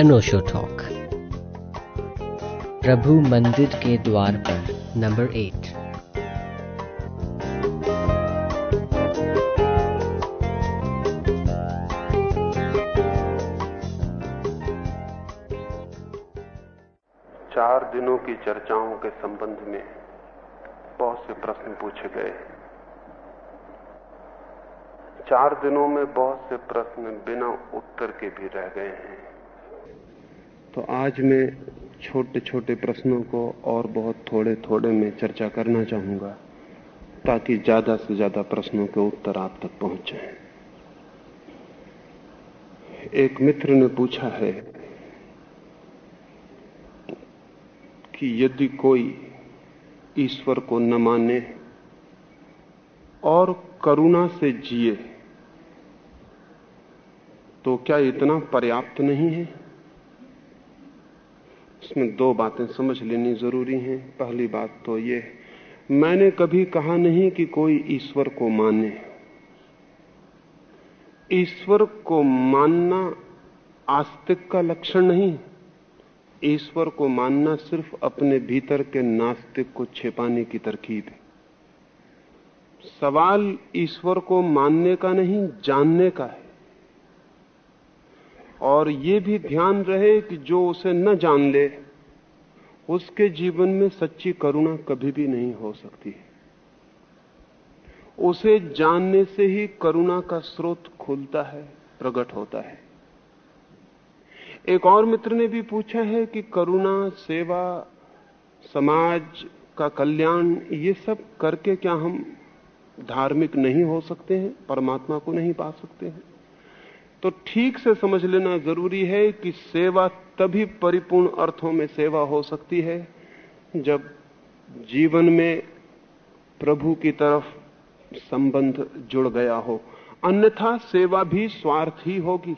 अनोशो talk प्रभु मंदिर के द्वार पर नंबर एट चार दिनों की चर्चाओं के संबंध में बहुत से प्रश्न पूछे गए। चार दिनों में बहुत से प्रश्न बिना उत्तर के भी रह गए हैं। तो आज मैं छोटे छोटे प्रश्नों को और बहुत थोड़े थोड़े में चर्चा करना चाहूँगा, ताकि ज़्यादा से ज़्यादा प्रश्नों के उत्तर आप तक पहुँचे। एक मित्र ने पूछा है कि यदि कोई ईश्वर को न माने और करुणा से जिए तो क्या इतना पर्याप्त नहीं है? इसमें दो बातें समझ लेनी ज़रूरी हैं। पहली बात तो ये, मैंने कभी कहा नहीं कि कोई ईश्वर को माने। ईश्वर को मानना आस्तिक का लक्षण नहीं। ईश्वर को मानना सिर्फ़ अपने भीतर के नास्तिक को छिपाने की तरकीब है। सवाल ईश्वर को मानने का नहीं, जानने का है। और ये भी ध्यान रहे कि जो उसे न जान ले, उसके जीवन में सच्ची करुणा कभी भी नहीं हो सकती। है उसे जानने से ही करुणा का स्रोत खुलता है, प्रकट होता है। एक और मित्र ने भी पूछा है कि करुणा, सेवा, समाज का कल्याण, ये सब करके क्या हम धार्मिक नहीं हो सकते हैं, परमात्मा को नहीं पा सकते हैं? तो ठीक से समझ लेना ज़रूरी है कि सेवा तभी परिपूर्ण अर्थों में सेवा हो सकती है, जब जीवन में प्रभु की तरफ़ संबंध जुड़ गया हो। अन्यथा सेवा भी स्वार्थ ही होगी।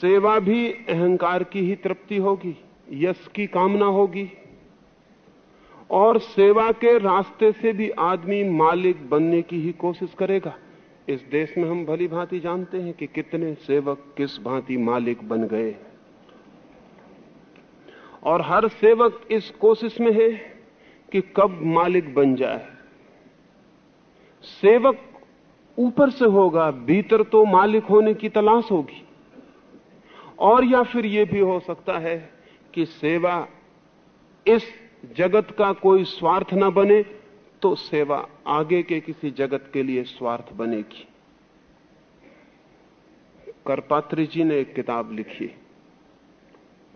सेवा भी अहंकार की ही तृप्ति होगी, यश की कामना होगी। और सेवा के रास्ते से भी आदमी मालिक बनने की ही कोशिश करेगा। इस देश में हम भली भांति जानते हैं कि कितने सेवक किस भांति मालिक बन गए। और हर सेवक इस कोशिश में है कि कब मालिक बन जाए। सेवक ऊपर से होगा, भीतर तो मालिक होने की तलाश होगी। और या फिर यह भी हो सकता है कि सेवा इस जगत का कोई स्वार्थ ना बने तो सेवा आगे के किसी जगत के लिए स्वार्थ बनेगी। करपात्री जी ने एक किताब लिखी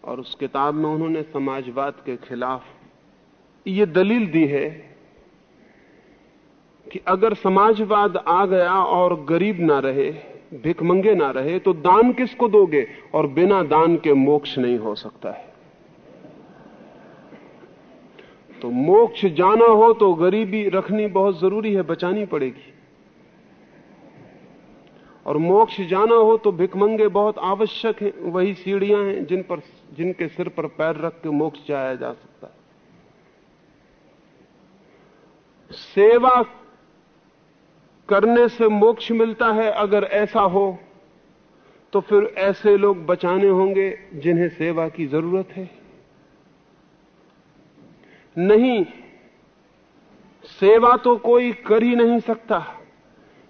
और उस किताब में उन्होंने समाजवाद के खिलाफ ये दलील दी है कि अगर समाजवाद आ गया और गरीब ना रहे भिकमंगे ना रहे तो दान किसको दोगे? और बिना दान के मोक्ष नहीं हो सकता है। तो मोक्ष जाना हो तो गरीबी रखनी बहुत ज़रूरी है, बचानी पड़ेगी। और मोक्ष जाना हो तो भिकमंगे बहुत आवश्यक हैं, वही सीढ़ियाँ हैं जिन पर, जिनके सिर पर पैर रख के मोक्ष जाया जा सकता है। सेवा करने से मोक्ष मिलता है अगर ऐसा हो तो फिर ऐसे लोग बचाने होंगे जिन्हें सेवा की ज़रूरत है। नहीं, सेवा तो कोई कर ही नहीं सकता,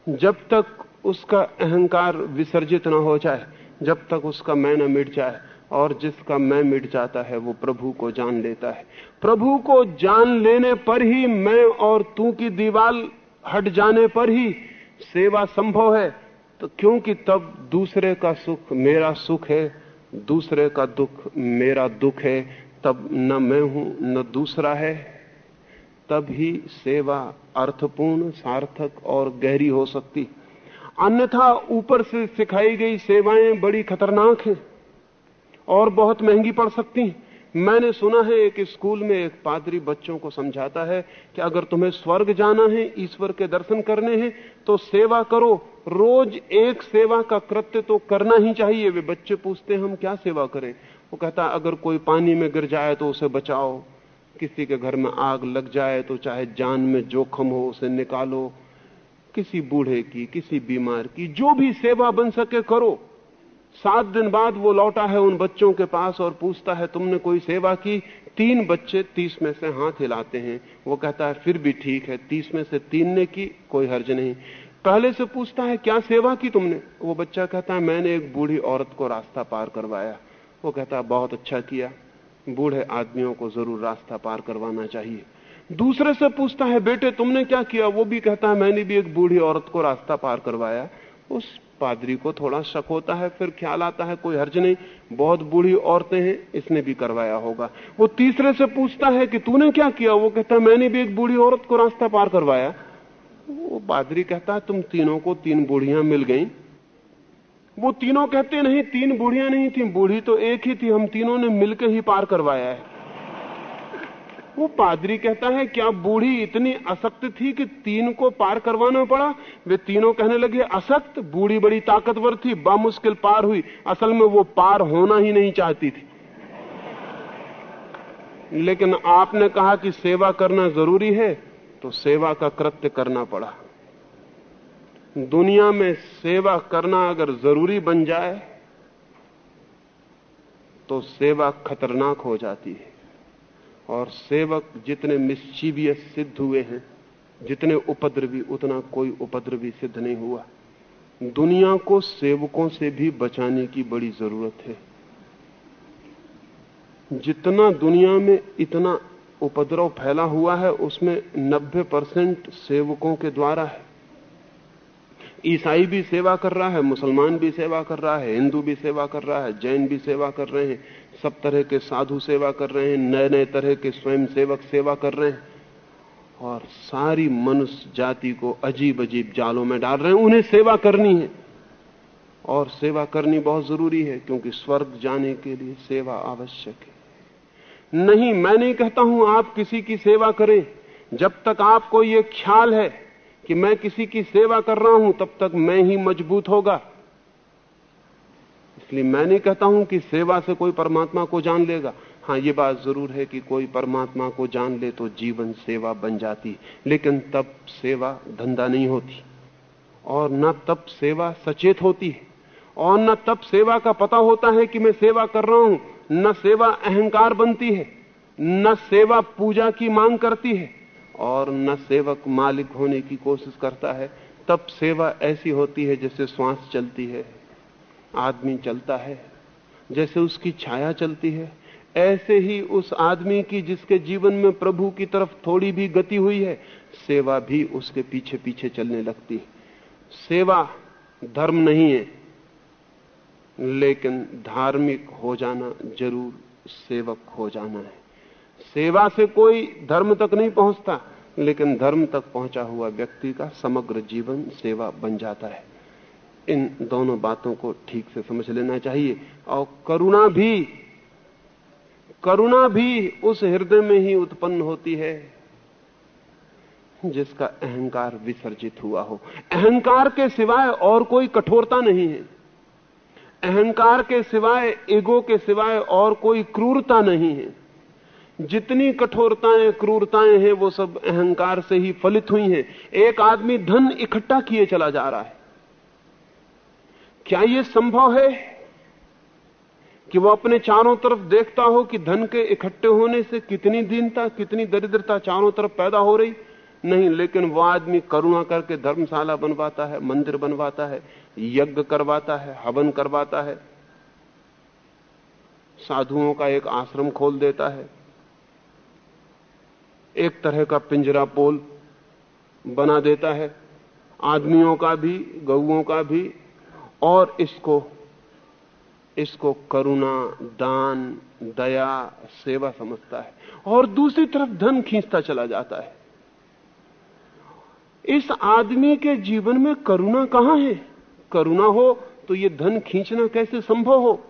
जब तक उसका अहंकार विसर्जित ना हो जाए, जब तक उसका मैं न मिट जाए, और जिसका मैं मिट जाता है, वो प्रभु को जान लेता है। प्रभु को जान लेने पर ही मैं और तू की दीवाल हट जाने पर ही सेवा संभव है। तो क्योंकि तब दूसरे का सुख मेरा सुख है, दूसरे का दुख मेरा दुख है तब न मैं हूँ, न दूसरा है। तब ही सेवा अर्थपूर्ण, सार्थक और गहरी हो सकती। अन्यथा ऊपर से सिखाई गई सेवाएँ बड़ी खतरनाक हैं और बहुत महँगी पड़ सकती हैं। मैंने सुना है एक स्कूल में एक पादरी बच्चों को समझाता है कि अगर तुम्हें स्वर्ग जाना है, ईश्वर के दर्शन करने हैं तो सेवा करो। रोज एक सेवा का कृत्य तो करना ही चाहिए। वे बच्चे पूछते हैं, हम क्या सेवा करें? वो कहता, अगर कोई पानी में गिर जाए तो उसे बचाओ। किसी के घर में आग लग जाए तो चाहे जान में जोखम हो उसे निकालो। किसी बूढ़े की, किसी बीमार की, जो भी सेवा बन सके करो। सात दिन बाद वो लौटा है उन बच्चों के पास और पूछता है, तुमने कोई सेवा की? तीन बच्चे तीस में से हाथ हिलाते हैं। वो कहता है, फिर भी ठीक है, तीस में से तीन ने की, कोई हर्ज नहीं। पहले से पूछता है, क्या सेवा की तुमने? वो बच्चा कहता है, मैंने एक बूढ़ी औरत को रास्ता पार करवाया। वो कहता, बहुत अच्छा किया। बूढ़े आदमियों को ज़रूर रास्ता पार करवाना चाहिए। दूसरे से पूछता है, बेटे, तुमने क्या किया? वो भी कहता है, मैंने भी एक बूढ़ी औरत को रास्ता पार करवाया। उस पादरी को थोड़ा शक होता है, फिर ख्याल आता है, कोई हर्ज नहीं। बहुत बूढ़ी औरतें हैं, इसने भी करवाया होगा। वो तीसरे से पूछता है कि, तूने क्या किया? वो कहता है, मैंने भी एक बूढ़ी औरत को रास्ता पार करवाया। वो पादरी कहता है, तुम तीनों को तीन बूढ़ियाँ मिल गई। वो तीनों कहते नहीं, तीन बूढ़ियाँ नहीं थी, बूढ़ी तो एक ही थी, हम तीनों ने मिलकर ही पार करवाया है। वो पादरी कहता है, क्या बूढ़ी इतनी असक्त थी कि तीन को पार करवाना पड़ा? वे तीनों कहने लगे, असक्त, बूढ़ी बड़ी ताकतवर थी, बामुश्किल पार हुई, असल में वो पार होना ही नहीं चाहती थी। लेकिन आपने कहा कि सेवा करना ज़रूरी है तो सेवा का कृत्य करना पड़ा। दुनिया में सेवा करना अगर ज़रूरी बन जाए तो सेवा खतरनाक हो जाती है। और सेवक जितने मिस्चीवियस सिद्ध हुए हैं, जितने उपद्रवी, उतना कोई उपद्रवी सिद्ध नहीं हुआ। दुनिया को सेवकों से भी बचाने की बड़ी ज़रूरत है। जितना दुनिया में इतना उपद्रव फैला हुआ है, उसमें 90 परसेंट सेवकों के द्वारा है। ईसाई भी सेवा कर रहा है, मुसलमान भी सेवा कर रहा है, हिंदू भी सेवा कर रहा है, जैन भी सेवा कर रहे हैं, सब तरह के साधु सेवा कर रहे हैं नए नए तरह के स्वयं सेवक सेवा कर रहे हैं और सारी मनुष्य जाति को अजीब अजीब जालों में डाल रहे हैं। उन्हें सेवा करनी है और सेवा करनी बहुत ज़रूरी है क्योंकि स्वर्ग जाने के लिए सेवा आवश्यक है। नहीं, मैं नहीं कहता हूँ आप किसी की सेवा करें। जब तक आपको यह ख्याल है कि मैं किसी की सेवा कर रहा हूँ, तब तक मैं ही मज़बूत होगा। इसलिए मैं नहीं कहता हूँ कि सेवा से कोई परमात्मा को जान लेगा। हाँ ये बात ज़रूर है कि कोई परमात्मा को जान ले तो जीवन सेवा बन जाती, लेकिन तब सेवा धंधा नहीं होती। और न तब सेवा सचेत होती है। और न तब सेवा का पता होता है कि मैं सेवा कर रहा हूँ। न सेवा अहंकार बनती है, न सेवा पूजा की मांग करती है। और न सेवक मालिक होने की कोशिश करता है, तब सेवा ऐसी होती है जैसे श्वास चलती है, आदमी चलता है, जैसे उसकी छाया चलती है। ऐसे ही उस आदमी की जिसके जीवन में प्रभु की तरफ़ थोड़ी भी गति हुई है, सेवा भी उसके पीछे पीछे चलने लगती है। सेवा धर्म नहीं है, लेकिन धार्मिक हो जाना ज़रूर, सेवक हो जाना है। सेवा से कोई धर्म तक नहीं पहुँचता, लेकिन धर्म तक पहुँचा हुआ व्यक्ति का समग्र जीवन सेवा बन जाता है। इन दोनों बातों को ठीक से समझ लेना चाहिए। और करुणा भी करुणा भी उस हृदय में ही उत्पन्न होती है, जिसका अहंकार विसर्जित हुआ हो। अहंकार के सिवाय और कोई कठोरता नहीं है। अहंकार के सिवाय, ईगो के सिवाय और कोई क्रूरता नहीं है। जितनी कठोरताएँ, क्रूरताएँ हैं, वो सब अहंकार से ही फलित हुई हैं। एक आदमी धन इकट्ठा किए चला जा रहा है। क्या यह संभव है कि वो अपने चारों तरफ़ देखता हो कि धन के इकट्ठे होने से कितनी दीनता, कितनी दरिद्रता चारों तरफ़ पैदा हो रही? नहीं, लेकिन वो आदमी करुणा करके धर्मशाला बनवाता है, मंदिर बनवाता है, यज्ञ करवाता है, हवन करवाता है, साधुओं का एक आश्रम खोल देता है। एक तरह का पिंजरा पोल बना देता है। आदमियों का भी, गऊओं का भी, और इसको इसको करुणा, दान, दया, सेवा समझता है। और दूसरी तरफ़ धन खींचता चला जाता है। इस आदमी के जीवन में करुणा कहाँ है? करुणा हो तो यह धन खींचना कैसे संभव हो?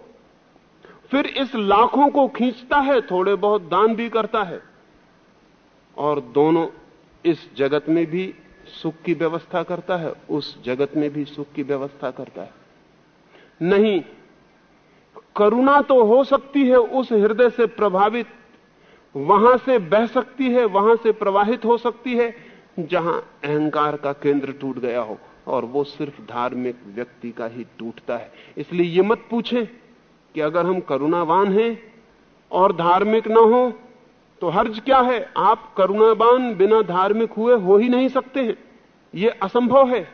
फिर इस लाखों को खींचता है, थोड़े बहुत दान भी करता है। और दोनों इस जगत में भी सुख की व्यवस्था करता है, उस जगत में भी सुख की व्यवस्था करता है। नहीं, करुणा तो हो सकती है, उस हृदय से प्रभावित, वहाँ से बह सकती है, वहाँ से प्रवाहित हो सकती है, जहाँ अहंकार का केंद्र टूट गया हो, और वो सिर्फ़ धार्मिक व्यक्ति का ही टूटता है। इसलिए ये मत पूछें कि अगर हम करुणावान हैं और धार्मिक ना हो तो हर्ज क्या है? आप करुणाबान बिना धार्मिक हुए हो ही नहीं सकते हैं। ये असंभव है।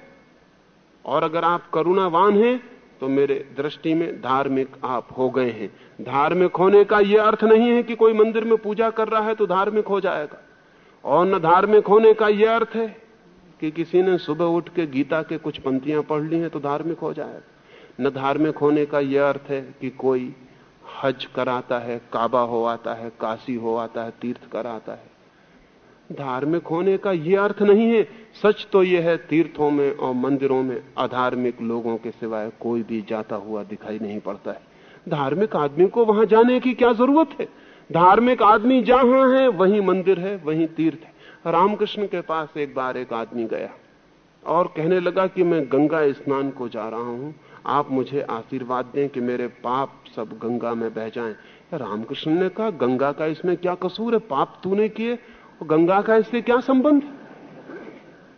और अगर आप करुणावान हैं तो मेरे दृष्टि में धार्मिक आप हो गए हैं। धार्मिक होने का यह अर्थ नहीं है कि कोई मंदिर में पूजा कर रहा है तो धार्मिक हो जाएगा। और न धार्मिक होने का यह अर्थ है कि किसी ने सुबह उठ के गीता के कुछ पंक्तियाँ पढ़ ली हैं तो धार्मिक हो जाएगा। न धार्मिक होने का यह अर्थ है कि कोई हज कराता है, काबा हो आता है, काशी हो आता है, तीर्थ कराता है। धार्मिक होने का यह अर्थ नहीं है, सच तो यह है, तीर्थों में और मंदिरों में अधार्मिक लोगों के सिवाय कोई भी जाता हुआ दिखाई नहीं पड़ता है। धार्मिक आदमी को वहाँ जाने की क्या ज़रूरत है? धार्मिक आदमी जहाँ है, वहीं मंदिर है, वहीं तीर्थ है। रामकृष्ण के पास एक बार एक आदमी गया और कहने लगा कि मैं गंगा स्नान को जा रहा हूँ, आप मुझे आशीर्वाद दें कि मेरे पाप सब गंगा में बह जाएँ। रामकृष्ण ने कहा, गंगा का इसमें क्या कसूर है? पाप तूने किए और गंगा का इससे क्या संबंध?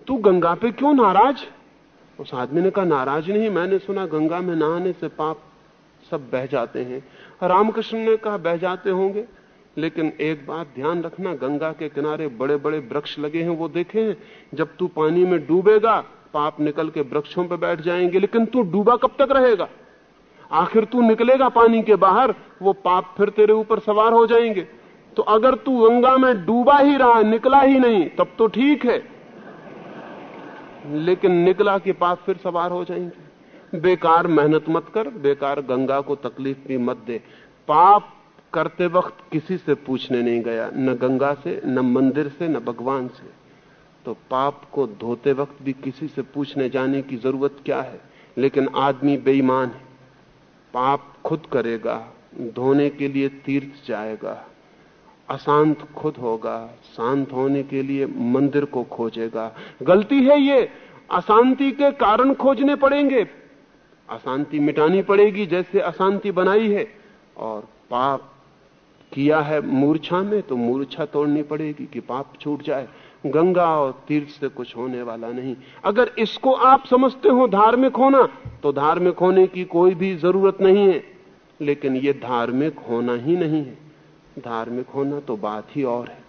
तू गंगा पे क्यों नाराज़? उस आदमी ने कहा, नाराज़ नहीं, मैंने सुना गंगा में नहाने से पाप सब बह जाते हैं। रामकृष्ण ने कहा, बह जाते होंगे, लेकिन एक बात ध्यान रखना, गंगा के किनारे बड़े बड़े वृक्ष लगे हैं, वो देखे हैं, जब तू पानी में डूबेगा, पाप निकल के वृक्षों पर बैठ जाएँगे, लेकिन तू डूबा कब तक रहेगा? आखिर तू निकलेगा पानी के बाहर, वो पाप फिर तेरे ऊपर सवार हो जाएँगे। तो अगर तू गंगा में डूबा ही रहा, निकला ही नहीं, तब तो ठीक है। लेकिन निकला के पाप फिर सवार हो जाएँगे। बेकार मेहनत मत कर, बेकार गंगा को तकलीफ़ भी मत दे। पाप करते वक्त किसी से पूछने नहीं गया, न गंगा से, न मंदिर से, न भगवान से। तो पाप को धोते वक्त भी किसी से पूछने जाने की ज़रूरत क्या है? लेकिन आदमी बेईमान है। पाप खुद करेगा, धोने के लिए तीर्थ जाएगा, अशांत खुद होगा, शांत होने के लिए मंदिर को खोजेगा। गलती है ये, अशांति के कारण खोजने पड़ेंगे। अशांति मिटानी पड़ेगी जैसे अशांति बनाई है। और पाप किया है मूर्छा में तो मूर्छा तोड़नी पड़ेगी कि पाप छूट जाए। गंगा और तीर्थ से कुछ होने वाला नहीं। अगर इसको आप समझते हो धार्मिक होना तो धार्मिक होने की कोई भी ज़रूरत नहीं है। लेकिन ये धार्मिक होना ही नहीं है। धार्मिक होना तो बात ही और है।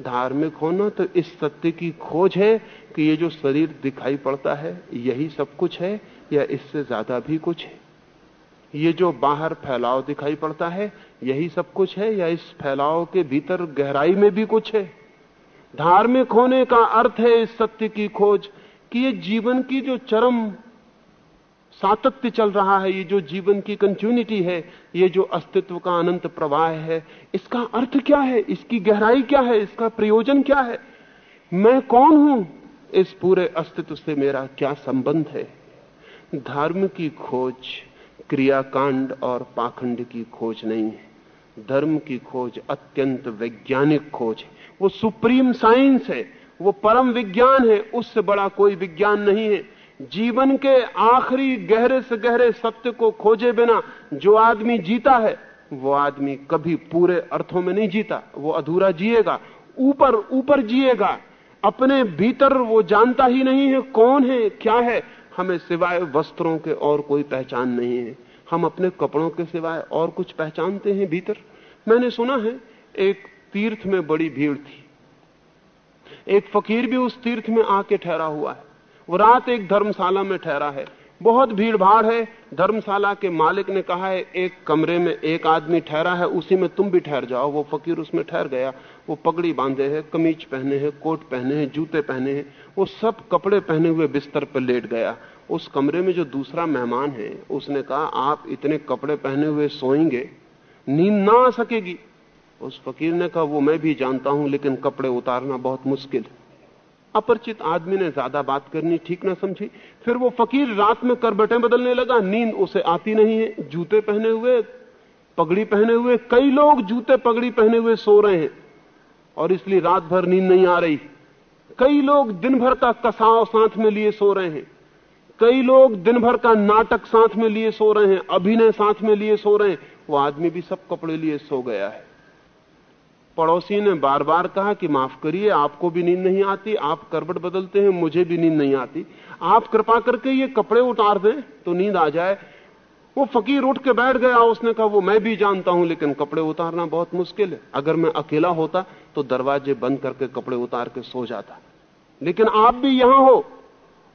धार्मिक होना तो इस सत्य की खोज है कि ये जो शरीर दिखाई पड़ता है, यही सब कुछ है या इससे ज़्यादा भी कुछ है। ये जो बाहर फैलाव दिखाई पड़ता है, यही सब कुछ है या इस फैलाव के भीतर गहराई में भी कुछ है? धार्मिक होने का अर्थ है इस सत्य की खोज कि ये जीवन की जो चरम सातत्य चल रहा है, ये जो जीवन की कंटिन्यूटी है, ये जो अस्तित्व का अनंत प्रवाह है, इसका अर्थ क्या है? इसकी गहराई क्या है? इसका प्रयोजन क्या है? मैं कौन हूँ? इस पूरे अस्तित्व से मेरा क्या संबंध है? धर्म की खोज, क्रियाकांड और पाखंड की खोज नहीं है। धर्म की खोज अत्यंत वैज्ञानिक खोज है। वो सुप्रीम साइंस है, वो परम विज्ञान है, उससे बड़ा कोई विज्ञान नहीं है। जीवन के आखिरी गहरे से गहरे सत्य को खोजे बिना जो आदमी जीता है, वो आदमी कभी पूरे अर्थों में नहीं जीता, वो अधूरा जिएगा, ऊपर ऊपर जिएगा। अपने भीतर वो जानता ही नहीं है कौन है, क्या है। हमें सिवाय वस्त्रों के और कोई पहचान नहीं है। हम अपने कपड़ों के सिवाय और कुछ पहचानते हैं भीतर। मैंने सुना है, एक तीर्थ में बड़ी भीड़ थी। एक फकीर भी उस तीर्थ में आके ठहरा हुआ है। वो रात एक धर्मशाला में ठहरा है। बहुत भीड़ भाड़ है। धर्मशाला के मालिक ने कहा है, एक कमरे में एक आदमी ठहरा है, उसी में तुम भी ठहर जाओ। वो फकीर उसमें ठहर गया। वो पगड़ी बांधे है, कमीज पहने हैं, कोट पहने हैं, जूते पहने हैं। वो सब कपड़े पहने हुए बिस्तर पर लेट गया। उस कमरे में जो दूसरा मेहमान है, उसने कहा, आप इतने कपड़े पहने हुए सोएँगे, नींद ना आ सकेगी। उस फकीर ने कहा, वो मैं भी जानता हूँ, लेकिन कपड़े उतारना बहुत मुश्किल है। अपरिचित आदमी ने ज़्यादा बात करनी ठीक ना समझी। फिर वो फकीर रात में करबटे बदलने लगा। नींद उसे आती नहीं है। जूते पहने हुए, पगड़ी पहने हुए, कई लोग जूते, पगड़ी पहने हुए सो रहे हैं। और इसलिए रात भर नींद नहीं आ रही। कई लोग दिन भर का कसाव साथ में लिए सो रहे हैं। कई लोग दिन भर का नाटक साथ में लिए सो रहे हैं। अभिनय साथ में लिए सो रहे हैं। वो आदमी भी सब कपड़े लिए सो गया है। पड़ोसी ने बार बार कहा कि माफ़ करिए, आपको भी नींद नहीं आती, आप करबट बदलते हैं, मुझे भी नींद नहीं आती। आप कृपा करके ये कपड़े उतार दें तो नींद आ जाए। वो फकीर उठ के बैठ गया, उसने कहा, वो मैं भी जानता हूँ, लेकिन कपड़े उतारना बहुत मुश्किल है। अगर मैं अकेला होता तो दरवाजे बंद करके कपड़े उतार के सो जाता। लेकिन आप भी यहाँ हो,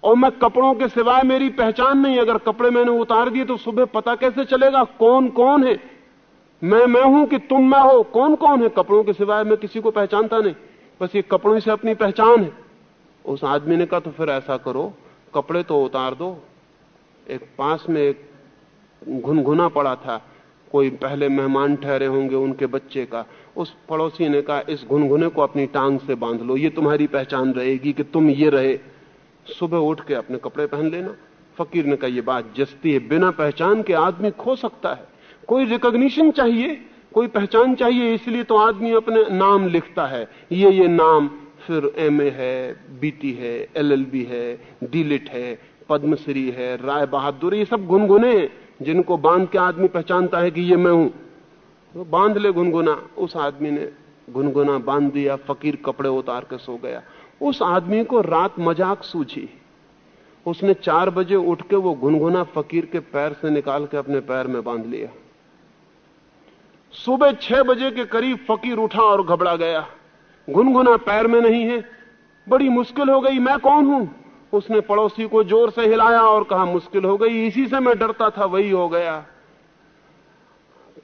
और मैं कपड़ों के सिवाय मेरी पहचान नहीं, अगर कपड़े मैंने उतार दिए तो सुबह पता कैसे चलेगा कौन कौन है? मैं मैं हूँ कि तुम मैं हो। कौन कौन है? कपड़ों के सिवाय मैं किसी को पहचानता नहीं। बस ये कपड़ों से अपनी पहचान है। उस आदमी ने कहा तो फिर ऐसा करो, कपड़े तो उतार दो। एक पास में एक घुनघुना पड़ा था। कोई पहले मेहमान ठहरे होंगे उनके बच्चे का। उस पड़ोसी ने कहा, इस घुनघुने को अपनी टांग से बाँध लो। ये तुम्हारी पहचान रहेगी कि तुम ये रहे। सुबह उठ के अपने कपड़े पहन लेना। फकीर ने कहा, ये बात जस्ती है। बिना पहचान के आदमी खो सकता है। कोई रिकॉग्निशन चाहिए, कोई पहचान चाहिए, इसलिए तो आदमी अपने नाम लिखता है। ये ये नाम फिर एमए है बीटी है एलएलबी है डीलिट है, पद्मश्री है, राय बहादुर, ये सब गुनगुने जिनको बाँध के आदमी पहचानता है कि ये मैं हूँ। तो बाँध ले गुनगुना। उस आदमी ने गुनगुना बाँध दिया, फकीर कपड़े उतार के सो गया। उस आदमी को रात मज़ाक सूझी। उसने चार बजे उठ के वो गुनगुना फकीर के पैर से निकाल के अपने पैर में बाँध लिया। सुबह छह बजे के करीब फकीर उठा और घबरा गया। गुनगुना पैर में नहीं है। बड़ी मुश्किल हो गई, मैं कौन हूँ? उसने पड़ोसी को ज़ोर से हिलाया और कहा, मुश्किल हो गई, इसी से मैं डरता था, वही हो गया।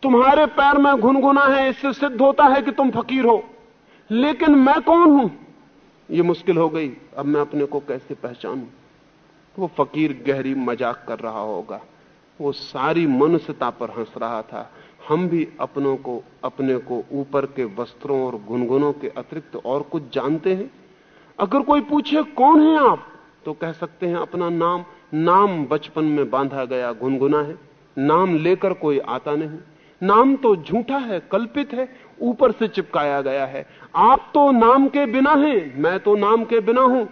तुम्हारे पैर में घुनगुना है, इससे सिद्ध होता है कि तुम फकीर हो। लेकिन मैं कौन हूँ? यह मुश्किल हो गई। अब मैं अपने को कैसे पहचानूं? वो फकीर गहरी मज़ाक कर रहा होगा। वो सारी मनुष्यता पर हंस रहा था। हम भी अपनों को, अपने को ऊपर के वस्त्रों और गुनगुनों के अतिरिक्त और कुछ जानते हैं? अगर कोई पूछे, कौन है आप? तो कह सकते हैं, अपना नाम नाम बचपन में बांधा गया गुनगुना है। नाम लेकर कोई आता नहीं। नाम तो झूठा है, कल्पित है, ऊपर से चिपकाया गया है। आप तो नाम के बिना हैं, मैं तो नाम के बिना हूँ।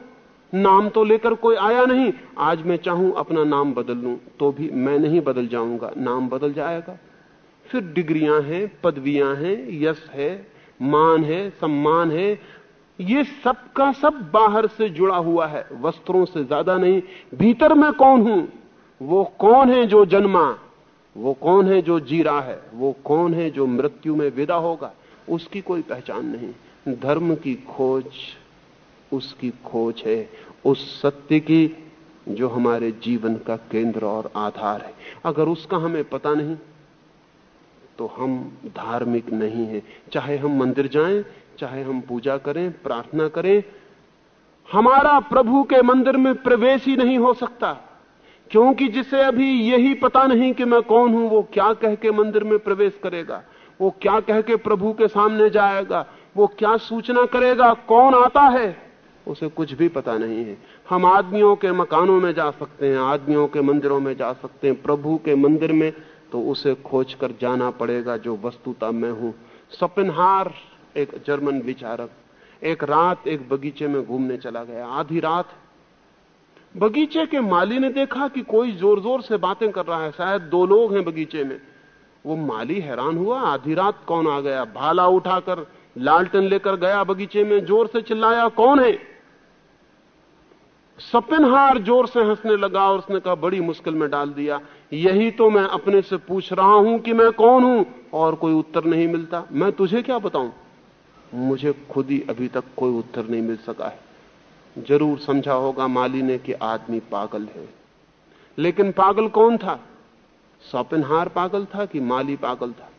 नाम तो लेकर कोई आया नहीं। आज मैं चाहूँ अपना नाम बदल लूँ तो भी मैं नहीं बदल जाऊँगा। नाम बदल जाएगा। फिर डिग्रियाँ हैं, पदवियाँ हैं, यश है, मान है, सम्मान है। ये सब का सब बाहर से जुड़ा हुआ है, वस्त्रों से ज़्यादा नहीं। भीतर में कौन हूँ? वो कौन है जो जन्मा? वो कौन है जो जी रहा है? वो कौन है जो मृत्यु में विदा होगा? उसकी कोई पहचान नहीं। धर्म की खोज उसकी खोज है। उस सत्य की जो हमारे जीवन का केंद्र और आधार है। अगर उसका हमें पता नहीं तो हम धार्मिक नहीं हैं। चाहे हम मंदिर जाएँ, चाहे हम पूजा करें, प्रार्थना करें, हमारा प्रभु के मंदिर में प्रवेश ही नहीं हो सकता। क्योंकि जिसे अभी यही पता नहीं कि मैं कौन हूँ, वो क्या कह के मंदिर में प्रवेश करेगा? वो क्या कह के प्रभु के सामने जाएगा? वो क्या सूचना करेगा? कौन आता है? उसे कुछ भी पता नहीं है। हम आदमियों के मकानों में जा सकते हैं, आदमियों के मंदिरों में जा सकते हैं, प्रभु के मंदिर में तो उसे खोज कर जाना पड़ेगा जो वस्तुता मैं हूँ। सपिनहार, एक जर्मन विचारक, एक रात एक बगीचे में घूमने चला गया। आधी रात बगीचे के माली ने देखा कि कोई ज़ोर ज़ोर से बातें कर रहा है। शायद दो लोग हैं बगीचे में। वो माली हैरान हुआ। आधी रात कौन आ गया? भाला उठाकर लालटन लेकर गया बगीचे में, ज़ोर से चिल्लाया, कौन है? सपिनहार ज़ोर से हंसने लगा और उसने कहा, बड़ी मुश्किल में डाल दिया। यही तो मैं अपने से पूछ रहा हूँ कि मैं कौन हूँ, और कोई उत्तर नहीं मिलता। मैं तुझे क्या बताऊँ? मुझे खुद ही अभी तक कोई उत्तर नहीं मिल सका है। ज़रूर समझा होगा माली ने कि आदमी पागल है। लेकिन पागल कौन था? सौपिनहार पागल था कि माली पागल था?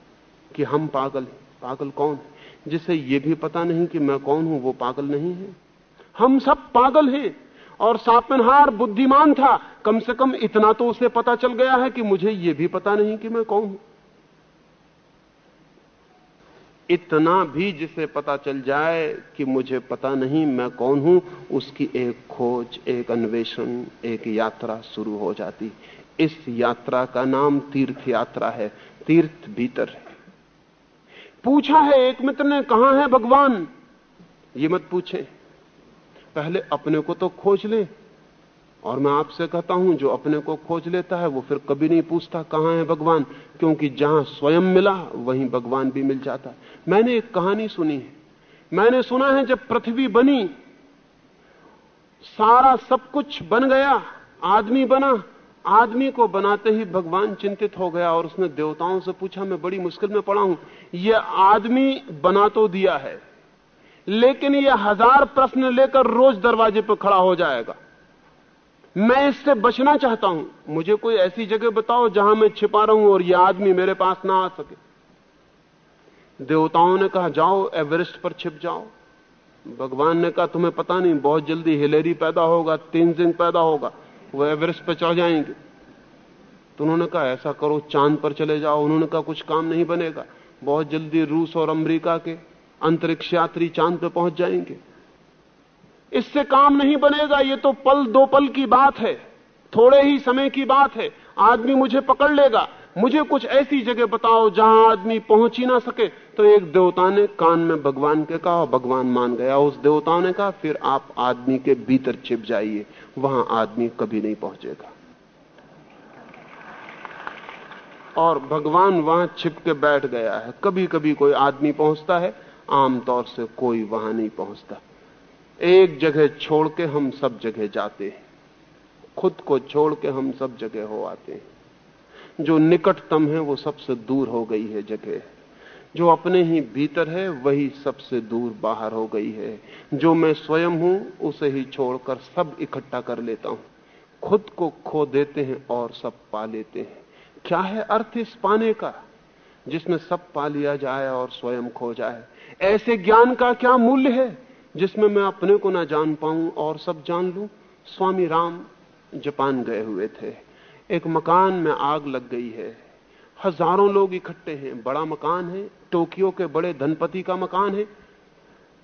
कि हम पागल पागल कौन है? जिसे यह भी पता नहीं कि मैं कौन हूँ, वो पागल नहीं है। हम सब पागल हैं। और सापिनहार बुद्धिमान था। कम से कम इतना तो उसे पता चल गया है कि मुझे यह भी पता नहीं कि मैं कौन हूँ। इतना भी जिसे पता चल जाए कि मुझे पता नहीं मैं कौन हूँ, उसकी एक खोज, एक अन्वेषण, एक यात्रा शुरू हो जाती। इस यात्रा का नाम तीर्थ यात्रा है। तीर्थ भीतर है। पूछा है एक मित्र ने, कहा है भगवान? ये मत पूछे। पहले अपने को तो खोज ले। और मैं आपसे कहता हूँ, जो अपने को खोज लेता है, वो फिर कभी नहीं पूछता कहाँ है भगवान, क्योंकि जहाँ स्वयं मिला, वहीं भगवान भी मिल जाता है। मैंने एक कहानी सुनी है। मैंने सुना है जब पृथ्वी बनी, सारा सब कुछ बन गया, आदमी बना, आदमी को बनाते ही भगवान चिंतित हो गया, और उसने देवताओं से पूछा, मैं बड़ी मुश्किल में पड़ा हूँ यह आदमी बना तो दिया है। लेकिन यह हज़ार प्रश्न लेकर रोज दरवाजे पर खड़ा हो जाएगा। मैं इससे बचना चाहता हूँ। मुझे कोई ऐसी जगह बताओ जहाँ मैं छिपा रहूँ और यह आदमी मेरे पास ना आ सके। देवताओं ने कहा, जाओ, एवरेस्ट पर छिप जाओ। भगवान ने कहा, तुम्हें पता नहीं, बहुत जल्दी हिलेरी पैदा होगा, तीन दिन पैदा होगा, वो एवरेस्ट पर चढ़ जाएँगे। तो उन्होंने कहा, ऐसा करो, चाँद पर चले जाओ। उन्होंने कहा, कुछ काम नहीं बनेगा। बहुत जल्दी रूस और अमेरिका के अंतरिक्ष यात्री चाँद पर पहुँच जाएँगे। इससे काम नहीं बनेगा, ये तो पल दो पल की बात है, थोड़े ही समय की बात है। आदमी मुझे पकड़ लेगा, मुझे कुछ ऐसी जगह बताओ जहाँ आदमी पहुँच ही ना सके। तो एक देवता ने कान में भगवान के कहा, भगवान मान गया उस देवता ने कहा, फिर आप आदमी के भीतर छिप जाइए, वहाँ आदमी कभी नहीं पहुंचेगा। और भगवान वहाँ छिप के बैठ गया है कभी कभी कोई आदमी पहुँचता है आमतौर से कोई वहाँ नहीं पहुँचता। एक जगह छोड़ के हम सब जगह जाते हैं। खुद को छोड़ के हम सब जगह हो आते हैं। जो निकटतम है, वो सबसे दूर हो गई है जगह। जो अपने ही भीतर है, वही सबसे दूर बाहर हो गई है। जो मैं स्वयं हूँ, उसे ही छोड़कर सब इकट्ठा कर लेता हूँ। खुद को खो देते हैं और सब पा लेते हैं। क्या है अर्थ इस पाने का? जिसमें सब पा लिया जाए और स्वयं खो जाए। ऐसे ज्ञान का क्या मूल्य है जिसमें मैं अपने को ना जान पाऊँ और सब जान लूँ? स्वामी राम जापान गए हुए थे। एक मकान में आग लग गई है। हज़ारों लोग इकट्ठे हैं। बड़ा मकान है। टोक्यो के बड़े धनपति का मकान है।